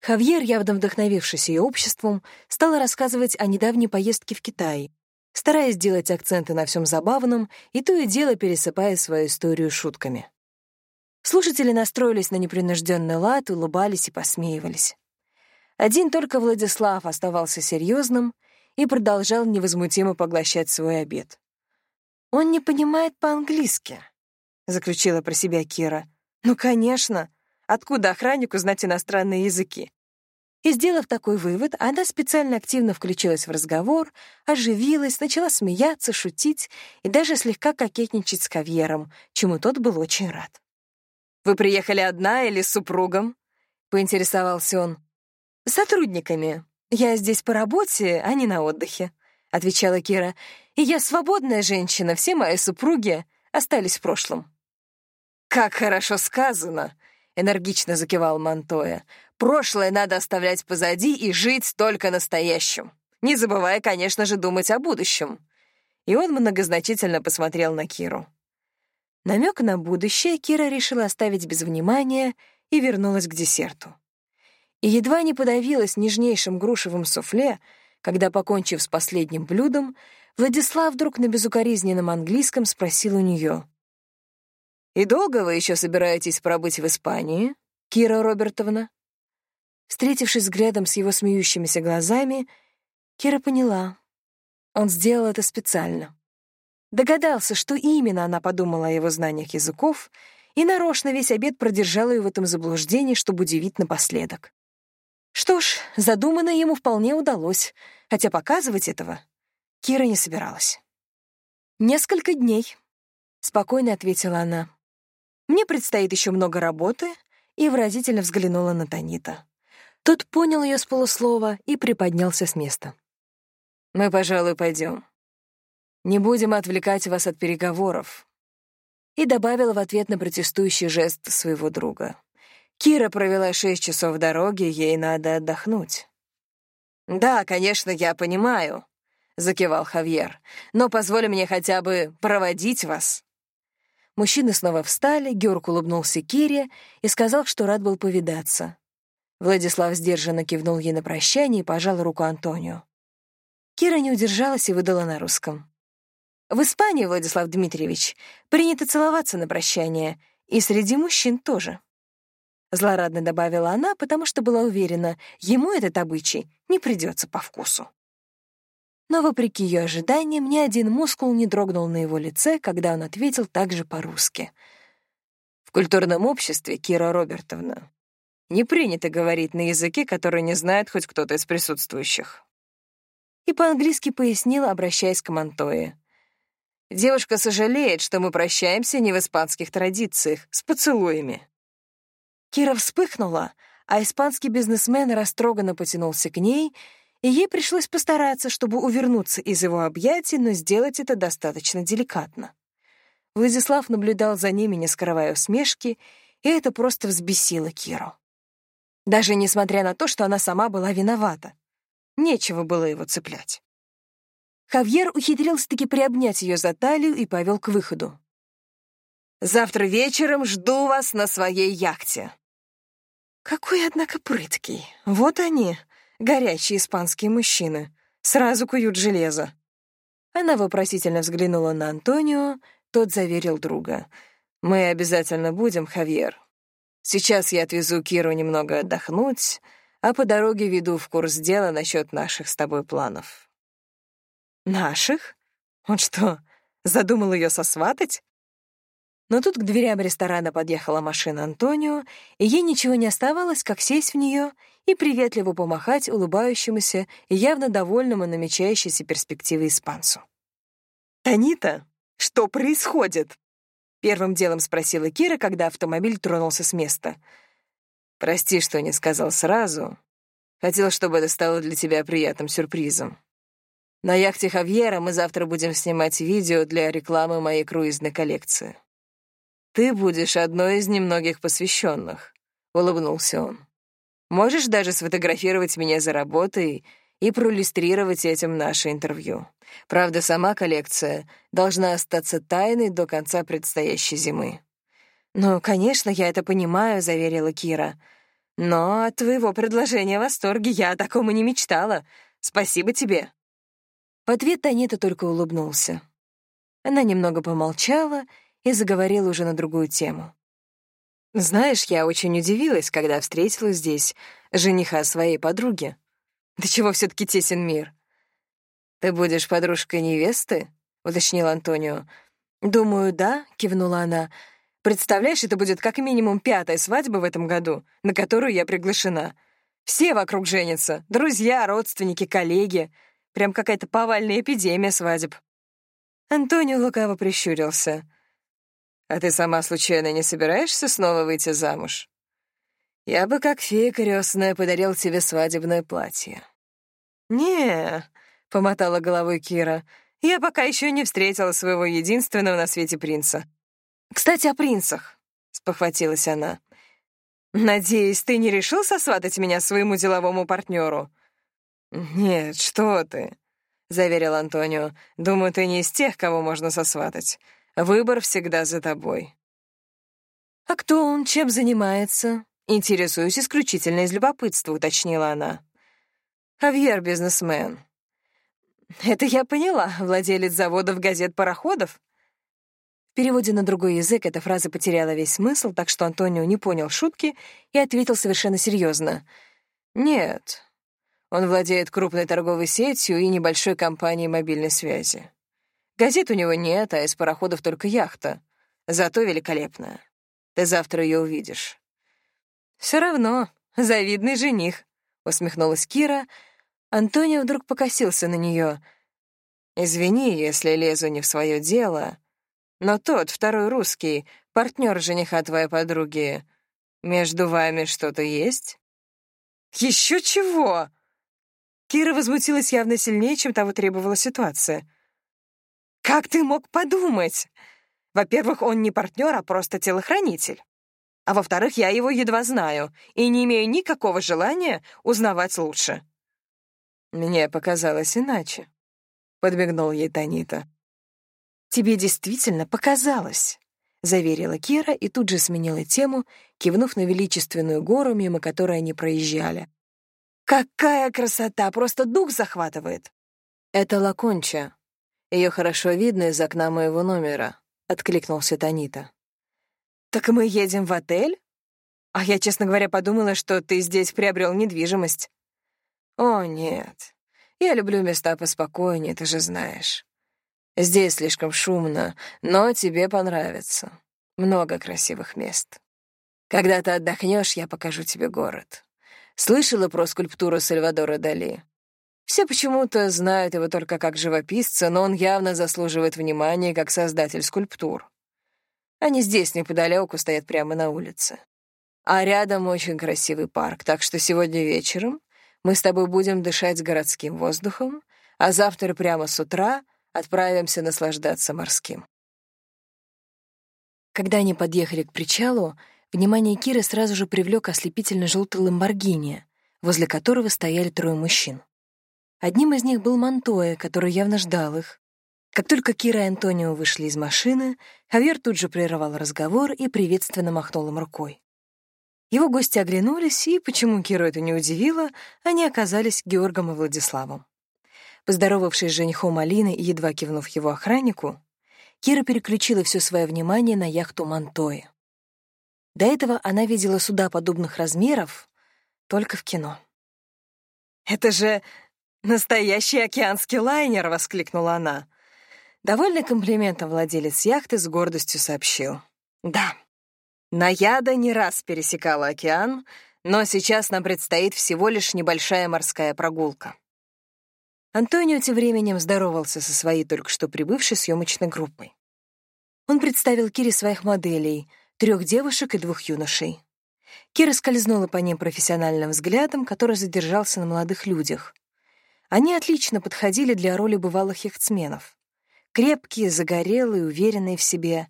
Хавьер, явно вдохновившись ее обществом, стала рассказывать о недавней поездке в Китай, стараясь сделать акценты на всем забавном и то и дело пересыпая свою историю шутками. Слушатели настроились на непринужденный лад, улыбались и посмеивались. Один только Владислав оставался серьезным и продолжал невозмутимо поглощать свой обед. «Он не понимает по-английски», — заключила про себя Кира. «Ну, конечно. Откуда охраннику знать иностранные языки?» И, сделав такой вывод, она специально активно включилась в разговор, оживилась, начала смеяться, шутить и даже слегка кокетничать с Кавьером, чему тот был очень рад. «Вы приехали одна или с супругом?» — поинтересовался он. «С сотрудниками. Я здесь по работе, а не на отдыхе», — отвечала Кира. «И я свободная женщина, все мои супруги остались в прошлом». «Как хорошо сказано!» — энергично закивал Монтоя. «Прошлое надо оставлять позади и жить только настоящим, не забывая, конечно же, думать о будущем». И он многозначительно посмотрел на Киру. Намек на будущее Кира решила оставить без внимания и вернулась к десерту. И едва не подавилась нежнейшим грушевым суфле, когда, покончив с последним блюдом, Владислав вдруг на безукоризненном английском спросил у нее. «И долго вы еще собираетесь пробыть в Испании, Кира Робертовна?» Встретившись взглядом с его смеющимися глазами, Кира поняла. Он сделал это специально. Догадался, что именно она подумала о его знаниях языков, и нарочно весь обед продержал ее в этом заблуждении, чтобы удивить напоследок. Что ж, задуманное ему вполне удалось, хотя показывать этого Кира не собиралась. «Несколько дней», — спокойно ответила она. Мне предстоит еще много работы, и выразительно взглянула на Танита. Тот понял ее с полуслова и приподнялся с места. «Мы, пожалуй, пойдем. Не будем отвлекать вас от переговоров». И добавила в ответ на протестующий жест своего друга. «Кира провела шесть часов дороги, ей надо отдохнуть». «Да, конечно, я понимаю», — закивал Хавьер, «но позволь мне хотя бы проводить вас». Мужчины снова встали, Георг улыбнулся Кире и сказал, что рад был повидаться. Владислав сдержанно кивнул ей на прощание и пожал руку Антонию. Кира не удержалась и выдала на русском. «В Испании, Владислав Дмитриевич, принято целоваться на прощание, и среди мужчин тоже». Злорадно добавила она, потому что была уверена, ему этот обычай не придется по вкусу. Но, вопреки ее ожиданиям, ни один мускул не дрогнул на его лице, когда он ответил также по-русски. В культурном обществе, Кира Робертовна, не принято говорить на языке, который не знает хоть кто-то из присутствующих. И по-английски пояснил, обращаясь к Монтое. Девушка сожалеет, что мы прощаемся не в испанских традициях, с поцелуями. Кира вспыхнула, а испанский бизнесмен растроганно потянулся к ней, и ей пришлось постараться, чтобы увернуться из его объятий, но сделать это достаточно деликатно. Владислав наблюдал за ними, не скрывая усмешки, и это просто взбесило Киру. Даже несмотря на то, что она сама была виновата. Нечего было его цеплять. Хавьер ухитрился-таки приобнять ее за талию и повел к выходу. «Завтра вечером жду вас на своей яхте». Какой, однако, прыткий. Вот они, горячие испанские мужчины. Сразу куют железо. Она вопросительно взглянула на Антонио, тот заверил друга. «Мы обязательно будем, Хавьер. Сейчас я отвезу Киру немного отдохнуть, а по дороге веду в курс дела насчет наших с тобой планов». «Наших? Он что, задумал ее сосватать?» Но тут к дверям ресторана подъехала машина Антонио, и ей ничего не оставалось, как сесть в нее и приветливо помахать улыбающемуся и явно довольному намечающейся перспективой испанцу. «Танита, что происходит?» Первым делом спросила Кира, когда автомобиль тронулся с места. «Прости, что не сказал сразу. Хотел, чтобы это стало для тебя приятным сюрпризом. На яхте Хавьера мы завтра будем снимать видео для рекламы моей круизной коллекции. Ты будешь одной из немногих посвященных», — улыбнулся он. «Можешь даже сфотографировать меня за работой и проиллюстрировать этим наше интервью. Правда, сама коллекция должна остаться тайной до конца предстоящей зимы. «Ну, конечно, я это понимаю», — заверила Кира. «Но от твоего предложения в восторге я о таком и не мечтала. Спасибо тебе». В ответ Танита только улыбнулся. Она немного помолчала и заговорила уже на другую тему. «Знаешь, я очень удивилась, когда встретила здесь жениха своей подруги. Да чего все таки тесен мир? Ты будешь подружкой невесты? уточнил Антонио. Думаю, да, кивнула она. Представляешь, это будет как минимум пятая свадьба в этом году, на которую я приглашена. Все вокруг женятся: друзья, родственники, коллеги. Прям какая-то повальная эпидемия свадеб. Антонио лукаво прищурился. «А ты сама случайно не собираешься снова выйти замуж?» Я бы, как фея крестная, подарил тебе свадебное платье. Не, помотала головой Кира. Я пока еще не встретила своего единственного на свете принца. Кстати, о принцах, спохватилась она. Надеюсь, ты не решил сосватать меня своему деловому партнеру? Нет, что ты, заверил Антонио. Думаю, ты не из тех, кого можно сосватать. Выбор всегда за тобой. А кто он, чем занимается? «Интересуюсь исключительно из любопытства», — уточнила она. «Хавьер — бизнесмен». «Это я поняла, владелец заводов газет-пароходов?» В переводе на другой язык эта фраза потеряла весь смысл, так что Антонио не понял шутки и ответил совершенно серьезно. «Нет, он владеет крупной торговой сетью и небольшой компанией мобильной связи. Газет у него нет, а из пароходов только яхта. Зато великолепная. Ты завтра ее увидишь. Все равно, завидный жених», — усмехнулась Кира. Антонио вдруг покосился на нее. «Извини, если лезу не в свое дело, но тот, второй русский, партнер жениха твоей подруги, между вами что-то есть?» Еще чего?» Кира возмутилась явно сильнее, чем того требовала ситуация. «Как ты мог подумать? Во-первых, он не партнер, а просто телохранитель. А во-вторых, я его едва знаю и не имею никакого желания узнавать лучше. Мне показалось иначе, подмигнул ей Танита. Тебе действительно показалось, заверила Кира и тут же сменила тему, кивнув на величественную гору, мимо которой они проезжали. Какая красота, просто дух захватывает. Это Лаконча. Ее хорошо видно из окна моего номера, откликнулся Танита. «Так мы едем в отель? А я, честно говоря, подумала, что ты здесь приобрел недвижимость». «О, нет. Я люблю места поспокойнее, ты же знаешь. Здесь слишком шумно, но тебе понравится. Много красивых мест. Когда ты отдохнешь, я покажу тебе город. Слышала про скульптуру Сальвадора Дали? Все почему-то знают его только как живописца, но он явно заслуживает внимания как создатель скульптур. Они здесь, неподалеку, стоят прямо на улице. А рядом очень красивый парк, так что сегодня вечером мы с тобой будем дышать городским воздухом, а завтра прямо с утра отправимся наслаждаться морским. Когда они подъехали к причалу, внимание Киры сразу же привлек ослепительно желтый ламборгини, возле которого стояли трое мужчин. Одним из них был Монтоя, который явно ждал их. Как только Кира и Антонио вышли из машины, Хавьер тут же прервал разговор и приветственно махнул им рукой. Его гости оглянулись, и, почему Киру это не удивило, они оказались Георгом и Владиславом. Поздоровавшись с женихом Алины и едва кивнув его охраннику, Кира переключила все свое внимание на яхту Монтои. До этого она видела суда подобных размеров только в кино. «Это же «Настоящий океанский лайнер!» — воскликнула она. Довольный комплиментом владелец яхты с гордостью сообщил. «Да, Наяда не раз пересекала океан, но сейчас нам предстоит всего лишь небольшая морская прогулка». Антонио тем временем здоровался со своей только что прибывшей съемочной группой. Он представил Кире своих моделей, трех девушек и двух юношей. Кира скользнула по ним профессиональным взглядом, который задержался на молодых людях. Они отлично подходили для роли бывалых яхтсменов. Крепкие, загорелые, уверенные в себе.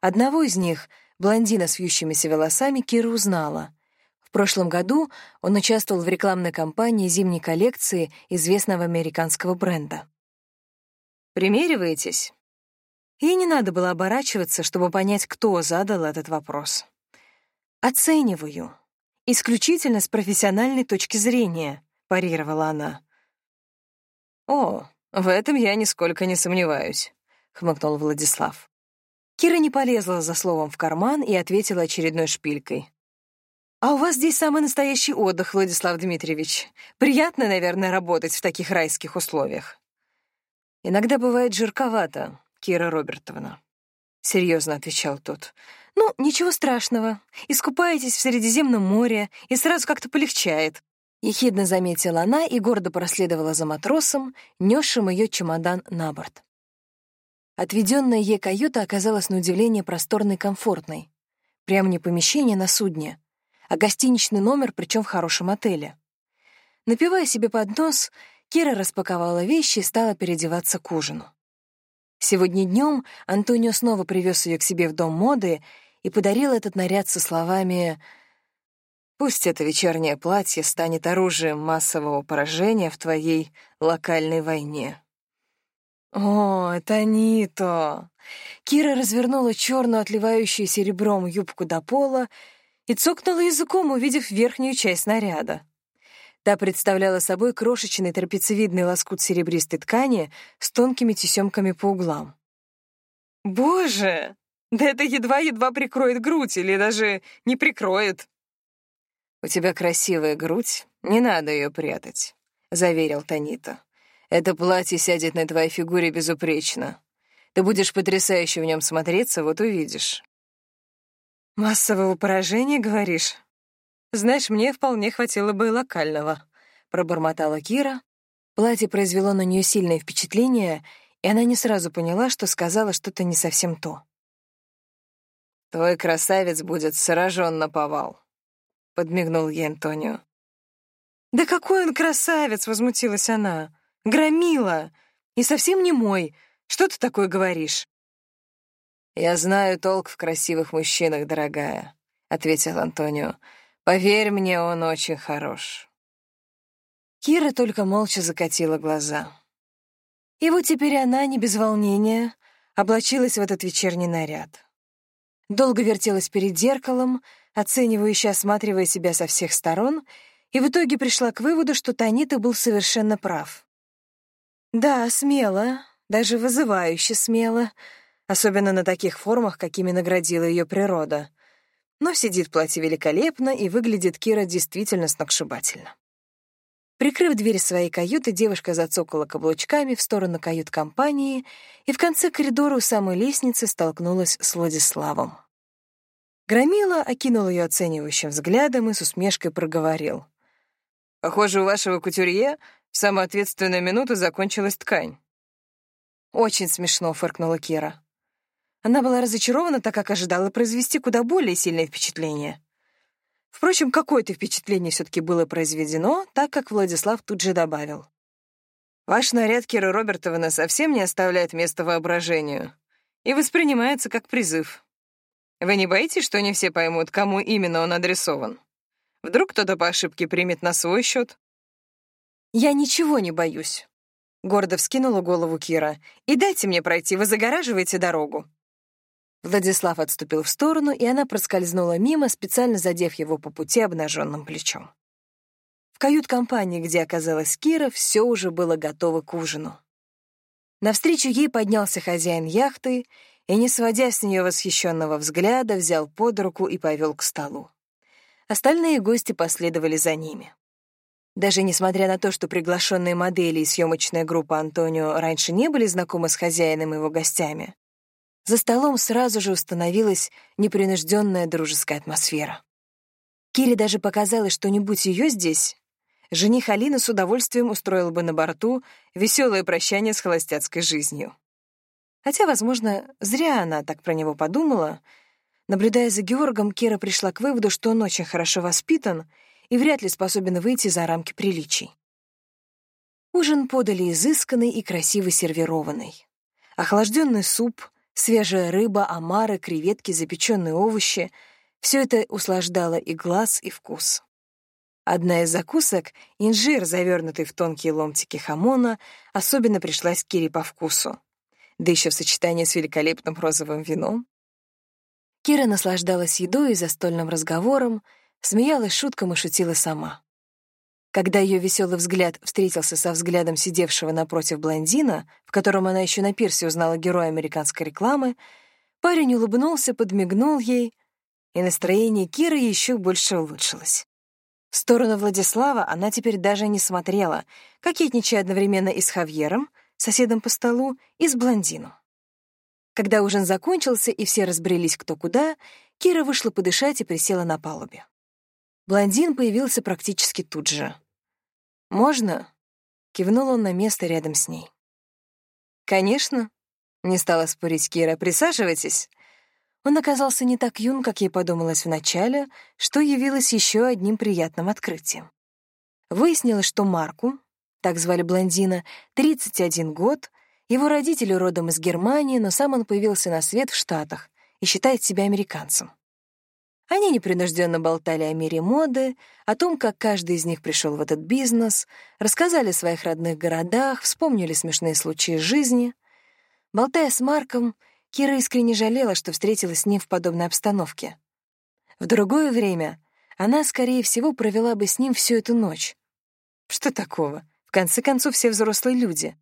Одного из них, блондина с вьющимися волосами, Кира узнала. В прошлом году он участвовал в рекламной кампании зимней коллекции известного американского бренда. «Примериваетесь?» Ей не надо было оборачиваться, чтобы понять, кто задал этот вопрос. «Оцениваю. Исключительно с профессиональной точки зрения», — парировала она. «О, в этом я нисколько не сомневаюсь», — хмыкнул Владислав. Кира не полезла за словом в карман и ответила очередной шпилькой. «А у вас здесь самый настоящий отдых, Владислав Дмитриевич. Приятно, наверное, работать в таких райских условиях». «Иногда бывает жарковато, Кира Робертовна», — серьезно отвечал тот. «Ну, ничего страшного. Искупаетесь в Средиземном море, и сразу как-то полегчает. Ехидно заметила она и гордо проследовала за матросом, несшим ее чемодан на борт. Отведенная ей каюта оказалась на удивление просторной и комфортной. Прямо не помещение на судне, а гостиничный номер, причем в хорошем отеле. Напивая себе под нос, Кира распаковала вещи и стала переодеваться к ужину. Сегодня днем Антонио снова привез ее к себе в дом моды и подарил этот наряд со словами Пусть это вечернее платье станет оружием массового поражения в твоей локальной войне. О, это не то. Кира развернула черную, отливающую серебром юбку до пола и цокнула языком, увидев верхнюю часть наряда. Та представляла собой крошечный трапециевидный лоскут серебристой ткани с тонкими тесемками по углам. «Боже! Да это едва-едва прикроет грудь или даже не прикроет!» «У тебя красивая грудь, не надо ее прятать», — заверил Танита. «Это платье сядет на твоей фигуре безупречно. Ты будешь потрясающе в нем смотреться, вот увидишь». «Массового поражения, говоришь? Знаешь, мне вполне хватило бы и локального», — пробормотала Кира. Платье произвело на нее сильное впечатление, и она не сразу поняла, что сказала что-то не совсем то. «Твой красавец будет сражен на повал», — подмигнул ей Антонио. «Да какой он красавец!» — возмутилась она. «Громила! И совсем не мой. Что ты такое говоришь?» «Я знаю толк в красивых мужчинах, дорогая», — ответил Антонио. «Поверь мне, он очень хорош». Кира только молча закатила глаза. И вот теперь она, не без волнения, облачилась в этот вечерний наряд. Долго вертелась перед зеркалом, оценивающе осматривая себя со всех сторон, и в итоге пришла к выводу, что Танита был совершенно прав. Да, смело, даже вызывающе смело, особенно на таких формах, какими наградила ее природа. Но сидит в платье великолепно, и выглядит Кира действительно сногсшибательно. Прикрыв дверь своей каюты, девушка зацокала каблучками в сторону кают-компании и в конце коридора у самой лестницы столкнулась с Владиславом. Громила окинул ее оценивающим взглядом и с усмешкой проговорил. «Похоже, у вашего кутюрье в самую ответственную минуту закончилась ткань». «Очень смешно», — фыркнула Кира. Она была разочарована, так как ожидала произвести куда более сильное впечатление. Впрочем, какое-то впечатление все таки было произведено, так как Владислав тут же добавил. «Ваш наряд Кира Робертовна совсем не оставляет места воображению и воспринимается как призыв. Вы не боитесь, что не все поймут, кому именно он адресован? Вдруг кто-то по ошибке примет на свой счет? «Я ничего не боюсь», — гордо вскинула голову Кира. «И дайте мне пройти, вы загораживаете дорогу». Владислав отступил в сторону, и она проскользнула мимо, специально задев его по пути обнаженным плечом. В кают-компании, где оказалась Кира, все уже было готово к ужину. Навстречу ей поднялся хозяин яхты и, не сводя с нее восхищенного взгляда, взял под руку и повел к столу. Остальные гости последовали за ними. Даже несмотря на то, что приглашенные модели и съемочная группа Антонио раньше не были знакомы с хозяином и его гостями, за столом сразу же установилась непринужденная дружеская атмосфера. Кире даже показалось, что не будь ее здесь, жених Алины с удовольствием устроил бы на борту веселое прощание с холостяцкой жизнью. Хотя, возможно, зря она так про него подумала. Наблюдая за Георгом, Кира пришла к выводу, что он очень хорошо воспитан и вряд ли способен выйти за рамки приличий. Ужин подали изысканный и красиво сервированный. Охлажденный суп, Свежая рыба, омары, креветки, запеченные овощи — все это услаждало и глаз, и вкус. Одна из закусок, инжир, завернутый в тонкие ломтики хамона, особенно пришлась Кире по вкусу. Да еще в сочетании с великолепным розовым вином. Кира наслаждалась едой и застольным разговором, смеялась шуткам и шутила сама. Когда ее веселый взгляд встретился со взглядом сидевшего напротив блондина, в котором она еще на пирсе узнала героя американской рекламы, парень улыбнулся, подмигнул ей, и настроение Киры еще больше улучшилось. В сторону Владислава она теперь даже не смотрела, кокетничая одновременно и с Хавьером, соседом по столу, и с блондином. Когда ужин закончился и все разбрелись кто куда, Кира вышла подышать и присела на палубе. Блондин появился практически тут же. «Можно?» — кивнул он на место рядом с ней. «Конечно», — не стала спорить Кира, — «присаживайтесь». Он оказался не так юн, как ей подумалось вначале, что явилось еще одним приятным открытием. Выяснилось, что Марку, так звали блондина, 31 год, его родители родом из Германии, но сам он появился на свет в Штатах и считает себя американцем. Они непринужденно болтали о мире моды, о том, как каждый из них пришел в этот бизнес, рассказали о своих родных городах, вспомнили смешные случаи жизни. Болтая с Марком, Кира искренне жалела, что встретилась с ним в подобной обстановке. В другое время она, скорее всего, провела бы с ним всю эту ночь. Что такого? В конце концов, все взрослые люди.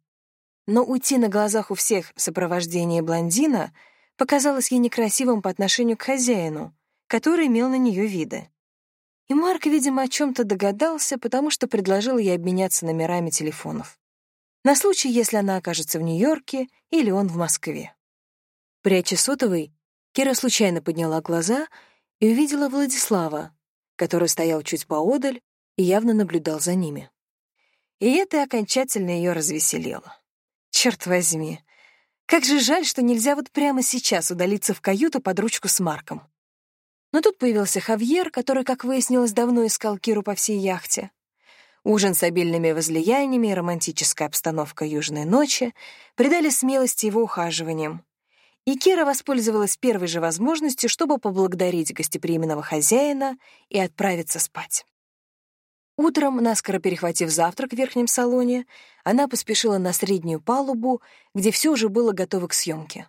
Но уйти на глазах у всех в сопровождении блондина показалось ей некрасивым по отношению к хозяину — который имел на нее виды. И Марк, видимо, о чем-то догадался, потому что предложил ей обменяться номерами телефонов. На случай, если она окажется в Нью-Йорке или он в Москве. Пряча сотовый, Кира случайно подняла глаза и увидела Владислава, который стоял чуть поодаль и явно наблюдал за ними. И это окончательно ее развеселило. Черт возьми, как же жаль, что нельзя вот прямо сейчас удалиться в каюту под ручку с Марком. Но тут появился Хавьер, который, как выяснилось, давно искал Киру по всей яхте. Ужин с обильными возлияниями и романтическая обстановка южной ночи придали смелости его ухаживаниям. И Кира воспользовалась первой же возможностью, чтобы поблагодарить гостеприимного хозяина и отправиться спать. Утром, наскоро перехватив завтрак в верхнем салоне, она поспешила на среднюю палубу, где все уже было готово к съемке.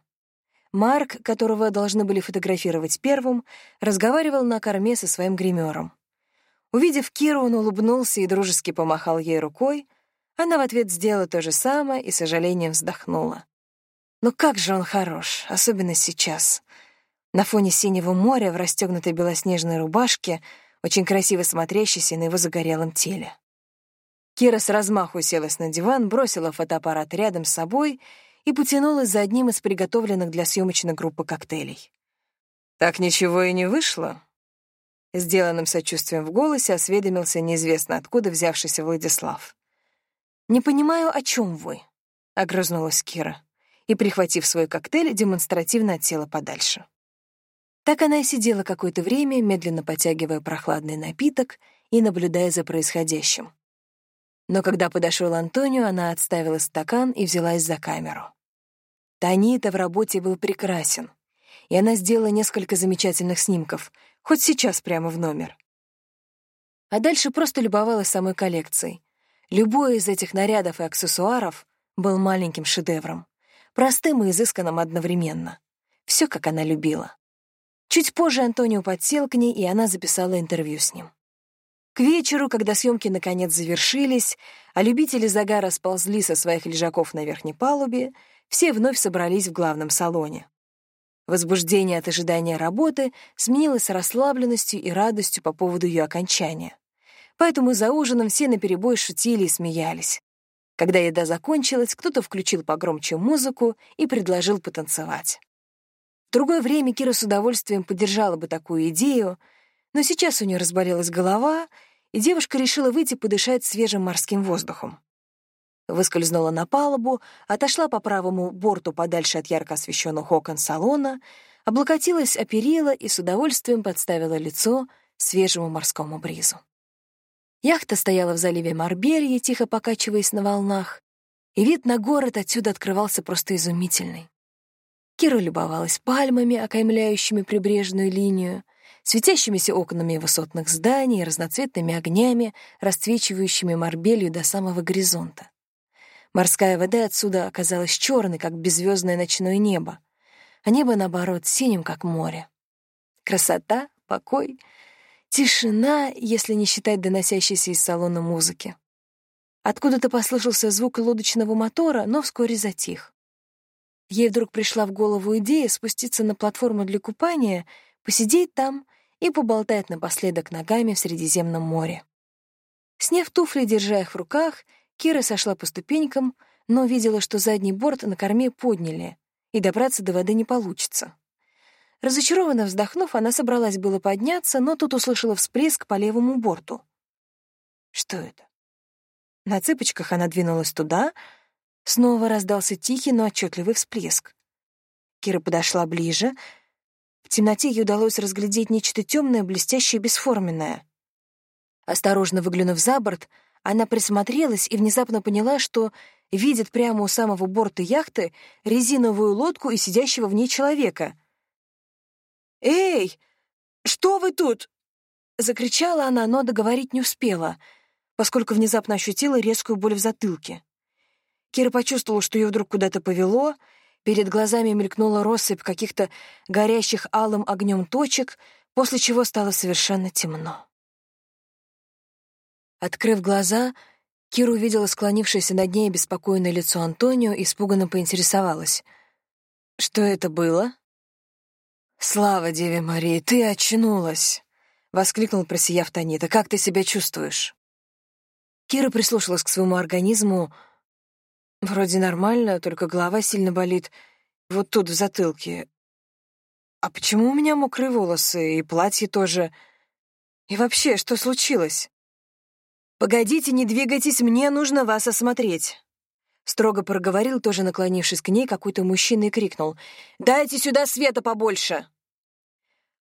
Марк, которого должны были фотографировать первым, разговаривал на корме со своим гримером. Увидев Киру, он улыбнулся и дружески помахал ей рукой. Она в ответ сделала то же самое и, с сожалением, вздохнула. Но как же он хорош, особенно сейчас. На фоне синего моря в расстегнутой белоснежной рубашке, очень красиво смотрящейся на его загорелом теле. Кира с размаху уселась на диван, бросила фотоаппарат рядом с собой — и потянулась за одним из приготовленных для съемочной группы коктейлей. Так ничего и не вышло. Сделанным сочувствием в голосе осведомился неизвестно откуда взявшийся Владислав. «Не понимаю, о чем вы», — огрызнулась Кира и, прихватив свой коктейль, демонстративно отсела подальше. Так она и сидела какое-то время, медленно потягивая прохладный напиток и наблюдая за происходящим. Но когда подошел Антонио, она отставила стакан и взялась за камеру. Танита в работе был прекрасен, и она сделала несколько замечательных снимков, хоть сейчас прямо в номер. А дальше просто любовалась самой коллекцией. Любой из этих нарядов и аксессуаров был маленьким шедевром, простым и изысканным одновременно. Все, как она любила. Чуть позже Антонио подсел к ней, и она записала интервью с ним. К вечеру, когда съемки наконец завершились, а любители загара сползли со своих лежаков на верхней палубе, все вновь собрались в главном салоне. Возбуждение от ожидания работы сменилось расслабленностью и радостью по поводу ее окончания. Поэтому за ужином все наперебой шутили и смеялись. Когда еда закончилась, кто-то включил погромче музыку и предложил потанцевать. В другое время Кира с удовольствием поддержала бы такую идею, но сейчас у нее разболелась голова, и девушка решила выйти подышать свежим морским воздухом. Выскользнула на палубу, отошла по правому борту подальше от ярко освещенных окон салона, облокотилась о перила и с удовольствием подставила лицо свежему морскому бризу. Яхта стояла в заливе Марбелье, тихо покачиваясь на волнах, и вид на город отсюда открывался просто изумительный. Кира любовалась пальмами, окаймляющими прибрежную линию, светящимися окнами высотных зданий, разноцветными огнями, расцвечивающими Марбелью до самого горизонта. Морская вода отсюда оказалась черной, как беззвездное ночное небо, а небо, наоборот, синим, как море. Красота, покой, тишина, если не считать доносящейся из салона музыки. Откуда-то послышался звук лодочного мотора, но вскоре затих. Ей вдруг пришла в голову идея спуститься на платформу для купания, посидеть там и поболтать напоследок ногами в Средиземном море. Сняв туфли, держа их в руках, Кира сошла по ступенькам, но увидела, что задний борт на корме подняли, и добраться до воды не получится. Разочарованно вздохнув, она собралась было подняться, но тут услышала всплеск по левому борту. Что это? На цыпочках она двинулась туда — Снова раздался тихий, но отчетливый всплеск. Кира подошла ближе. В темноте ей удалось разглядеть нечто темное, блестящее и бесформенное. Осторожно выглянув за борт, она присмотрелась и внезапно поняла, что видит прямо у самого борта яхты резиновую лодку и сидящего в ней человека. «Эй, что вы тут?» — закричала она, но договорить не успела, поскольку внезапно ощутила резкую боль в затылке. Кира почувствовала, что ее вдруг куда-то повело, перед глазами мелькнула россыпь каких-то горящих алым огнем точек, после чего стало совершенно темно. Открыв глаза, Кира увидела склонившееся над ней беспокойное лицо Антонио и испуганно поинтересовалась. «Что это было?» «Слава Деве Марии, ты очнулась!» — воскликнул, просияв Танита. «Как ты себя чувствуешь?» Кира прислушалась к своему организму, Вроде нормально, только голова сильно болит. Вот тут, в затылке. А почему у меня мокрые волосы, и платье тоже? И вообще, что случилось? «Погодите, не двигайтесь, мне нужно вас осмотреть!» Строго проговорил, тоже наклонившись к ней, какой-то мужчина и крикнул. «Дайте сюда света побольше!»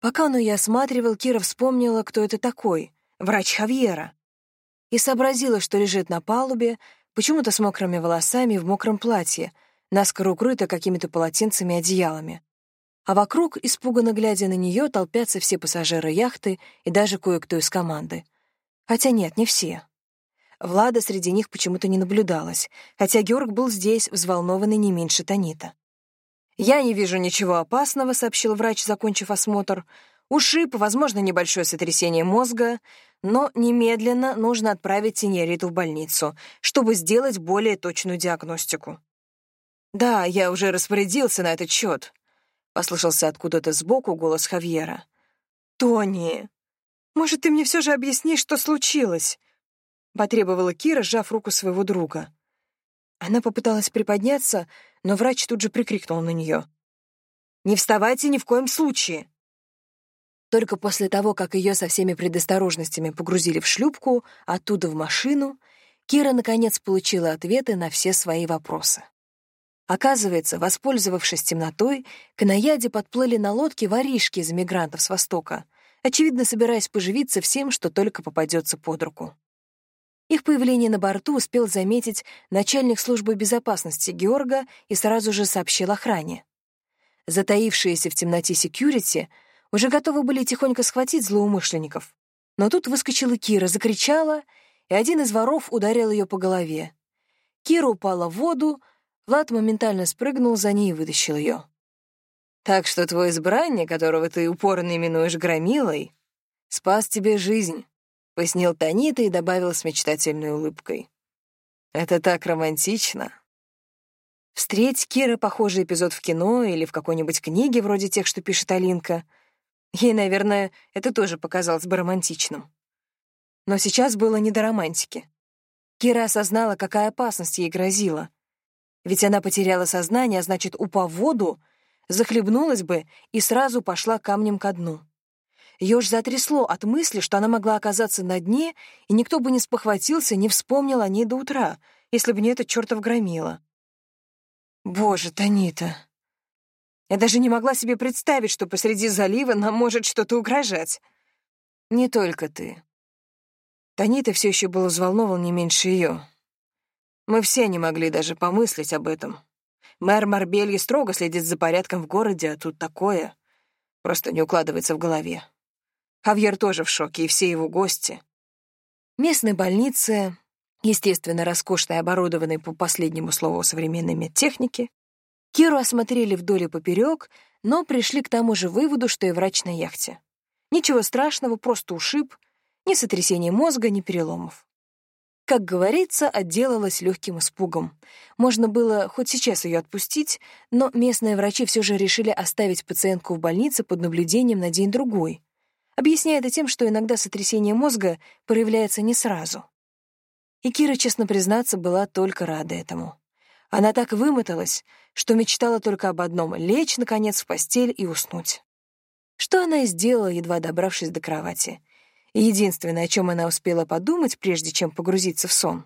Пока он ее осматривал, Кира вспомнила, кто это такой — врач Хавьера. И сообразила, что лежит на палубе, почему-то с мокрыми волосами в мокром платье, наскоро укрыта какими-то полотенцами и одеялами. А вокруг, испуганно глядя на нее, толпятся все пассажиры яхты и даже кое-кто из команды. Хотя нет, не все. Влада среди них почему-то не наблюдалась, хотя Георг был здесь, взволнованный не меньше Танита. «Я не вижу ничего опасного», — сообщил врач, закончив осмотр. «Ушиб, возможно, небольшое сотрясение мозга, но немедленно нужно отправить Тинериту в больницу, чтобы сделать более точную диагностику. «Да, я уже распорядился на этот счет», — послышался откуда-то сбоку голос Хавьера. «Тони, может, ты мне все же объяснишь, что случилось?» — потребовала Кира, сжав руку своего друга. Она попыталась приподняться, но врач тут же прикрикнул на нее. «Не вставайте ни в коем случае! Только после того, как ее со всеми предосторожностями погрузили в шлюпку, оттуда в машину, Кира наконец получила ответы на все свои вопросы. Оказывается, воспользовавшись темнотой, к Наяде подплыли на лодке воришки из мигрантов с Востока, очевидно, собираясь поживиться всем, что только попадется под руку. Их появление на борту успел заметить начальник службы безопасности Георга и сразу же сообщил охране. Затаившиеся в темноте секьюрити уже готовы были тихонько схватить злоумышленников. Но тут выскочила Кира, закричала, и один из воров ударил ее по голове. Кира упала в воду, Влад моментально спрыгнул за ней и вытащил ее. «Так что твой избранник, которого ты упорно именуешь Громилой, спас тебе жизнь», — пояснил Танита и добавил с мечтательной улыбкой. «Это так романтично». Встреть Кира похожий эпизод в кино или в какой-нибудь книге, вроде тех, что пишет Алинка. Ей, наверное, это тоже показалось бы романтичным. Но сейчас было не до романтики. Кира осознала, какая опасность ей грозила. Ведь она потеряла сознание, а значит, упав в воду, захлебнулась бы и сразу пошла камнем ко дну. Ее ж затрясло от мысли, что она могла оказаться на дне, и никто бы не спохватился, не вспомнил о ней до утра, если бы не это чертов громила. Боже, Танита. Я даже не могла себе представить, что посреди залива нам может что-то угрожать. Не только ты. Танита все еще был взволнован не меньше ее. Мы все не могли даже помыслить об этом. Мэр Марбельи строго следит за порядком в городе, а тут такое просто не укладывается в голове. Хавьер тоже в шоке, и все его гости. Местной больнице, естественно, роскошно оборудованной по последнему слову современной медтехники, Киру осмотрели вдоль и поперек, но пришли к тому же выводу, что и врач на яхте. Ничего страшного, просто ушиб, ни сотрясения мозга, ни переломов. Как говорится, отделалась легким испугом. Можно было хоть сейчас ее отпустить, но местные врачи все же решили оставить пациентку в больнице под наблюдением на день-другой, объясняя это тем, что иногда сотрясение мозга проявляется не сразу. И Кира, честно признаться, была только рада этому. Она так вымоталась, что мечтала только об одном — лечь, наконец, в постель и уснуть. Что она и сделала, едва добравшись до кровати. Единственное, о чем она успела подумать, прежде чем погрузиться в сон.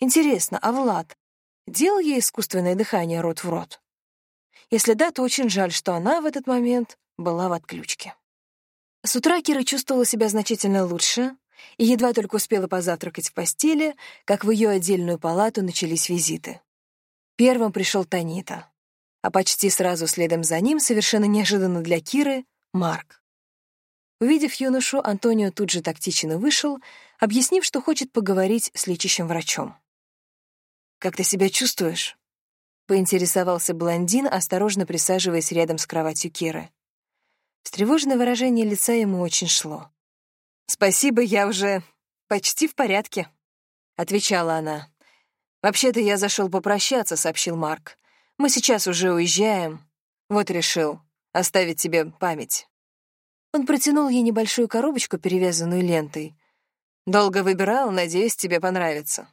Интересно, а Влад делал ей искусственное дыхание рот в рот? Если да, то очень жаль, что она в этот момент была в отключке. С утра Кира чувствовала себя значительно лучше и едва только успела позавтракать в постели, как в ее отдельную палату начались визиты. Первым пришел Танита, а почти сразу следом за ним, совершенно неожиданно для Киры, Марк. Увидев юношу, Антонио тут же тактично вышел, объяснив, что хочет поговорить с лечащим врачом. «Как ты себя чувствуешь?» — поинтересовался блондин, осторожно присаживаясь рядом с кроватью Киры. Встревоженное выражение лица ему очень шло. «Спасибо, я уже почти в порядке», — отвечала она. «Вообще-то я зашел попрощаться», — сообщил Марк. «Мы сейчас уже уезжаем. Вот решил оставить тебе память». Он протянул ей небольшую коробочку, перевязанную лентой. «Долго выбирал, надеюсь, тебе понравится».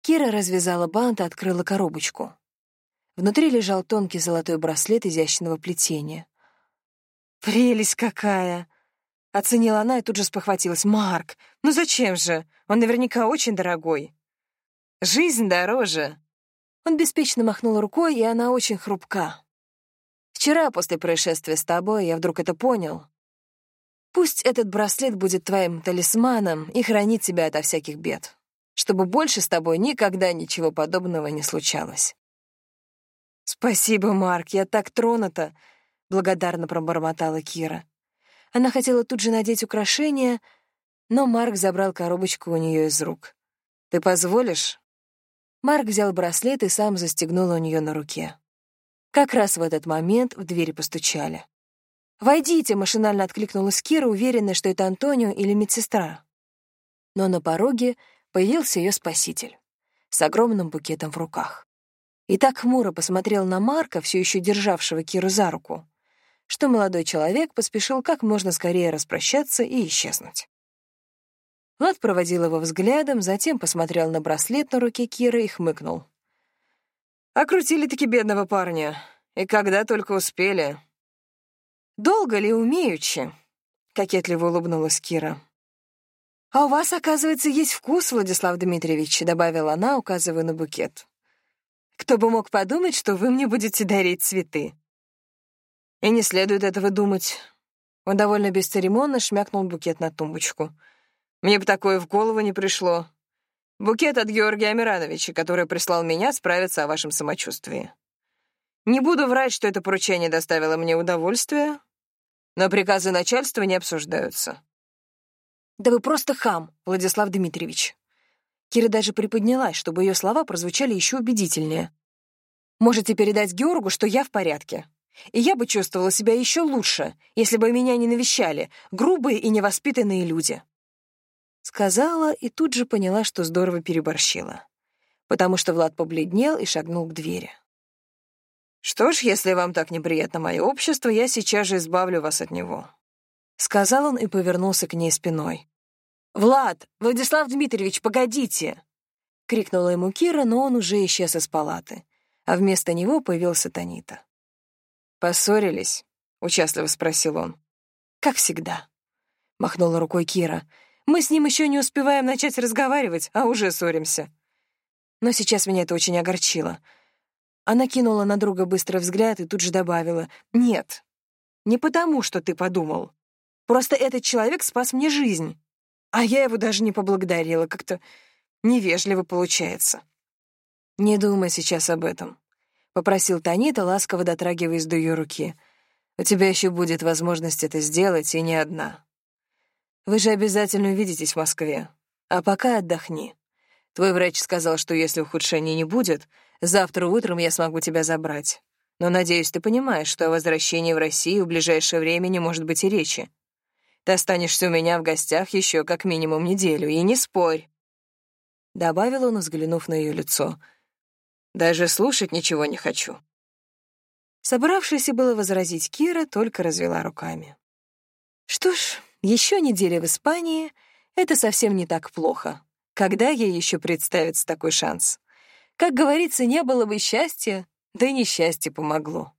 Кира развязала бант и открыла коробочку. Внутри лежал тонкий золотой браслет изящного плетения. «Прелесть какая!» Оценила она и тут же спохватилась. «Марк, ну зачем же? Он наверняка очень дорогой». «Жизнь дороже». Он беспечно махнул рукой, и она очень хрупка. «Вчера, после происшествия с тобой, я вдруг это понял. Пусть этот браслет будет твоим талисманом и хранит тебя ото всяких бед, чтобы больше с тобой никогда ничего подобного не случалось». «Спасибо, Марк, я так тронута», благодарно пробормотала Кира. Она хотела тут же надеть украшение, но Марк забрал коробочку у нее из рук. «Ты позволишь?» Марк взял браслет и сам застегнул у нее на руке. Как раз в этот момент в двери постучали. «Войдите!» — машинально откликнулась Кира, уверенная, что это Антонио или медсестра. Но на пороге появился ее спаситель с огромным букетом в руках. И так хмуро посмотрел на Марка, все еще державшего Киру за руку, что молодой человек поспешил как можно скорее распрощаться и исчезнуть. Влад проводил его взглядом, затем посмотрел на браслет на руке Киры и хмыкнул. «Окрутили-таки бедного парня. И когда только успели. Долго ли умеючи?» — кокетливо улыбнулась Кира. «А у вас, оказывается, есть вкус, Владислав Дмитриевич», — добавила она, указывая на букет. «Кто бы мог подумать, что вы мне будете дарить цветы?» «И не следует этого думать». Он довольно бесцеремонно шмякнул букет на тумбочку. «Мне бы такое в голову не пришло. Букет от Георгия Амирановича, который прислал меня справиться о вашем самочувствии. Не буду врать, что это поручение доставило мне удовольствие, но приказы начальства не обсуждаются. Да вы просто хам, Владислав Дмитриевич. Кира даже приподнялась, чтобы ее слова прозвучали еще убедительнее. Можете передать Георгу, что я в порядке. И я бы чувствовала себя еще лучше, если бы меня не навещали грубые и невоспитанные люди. Сказала и тут же поняла, что здорово переборщила. Потому что Влад побледнел и шагнул к двери. «Что ж, если вам так неприятно мое общество, я сейчас же избавлю вас от него», — сказал он и повернулся к ней спиной. «Влад! Владислав Дмитриевич, погодите!» — крикнула ему Кира, но он уже исчез из палаты, а вместо него появился Танита. «Поссорились?» — участливо спросил он. «Как всегда», — махнула рукой Кира, — мы с ним еще не успеваем начать разговаривать, а уже ссоримся. Но сейчас меня это очень огорчило. Она кинула на друга быстрый взгляд и тут же добавила. «Нет, не потому, что ты подумал. Просто этот человек спас мне жизнь. А я его даже не поблагодарила. Как-то невежливо получается». «Не думай сейчас об этом», — попросил Танита, ласково дотрагиваясь до ее руки. «У тебя еще будет возможность это сделать, и не одна». Вы же обязательно увидитесь в Москве. А пока отдохни. Твой врач сказал, что если ухудшения не будет, завтра утром я смогу тебя забрать. Но, надеюсь, ты понимаешь, что о возвращении в Россию в ближайшее время не может быть и речи. Ты останешься у меня в гостях еще как минимум неделю, и не спорь. Добавил он, взглянув на ее лицо. Даже слушать ничего не хочу. Собравшаяся было возразить Кира, только развела руками. Что ж, еще неделя в Испании — это совсем не так плохо. Когда ей еще представится такой шанс? Как говорится, не было бы счастья, да и несчастье помогло.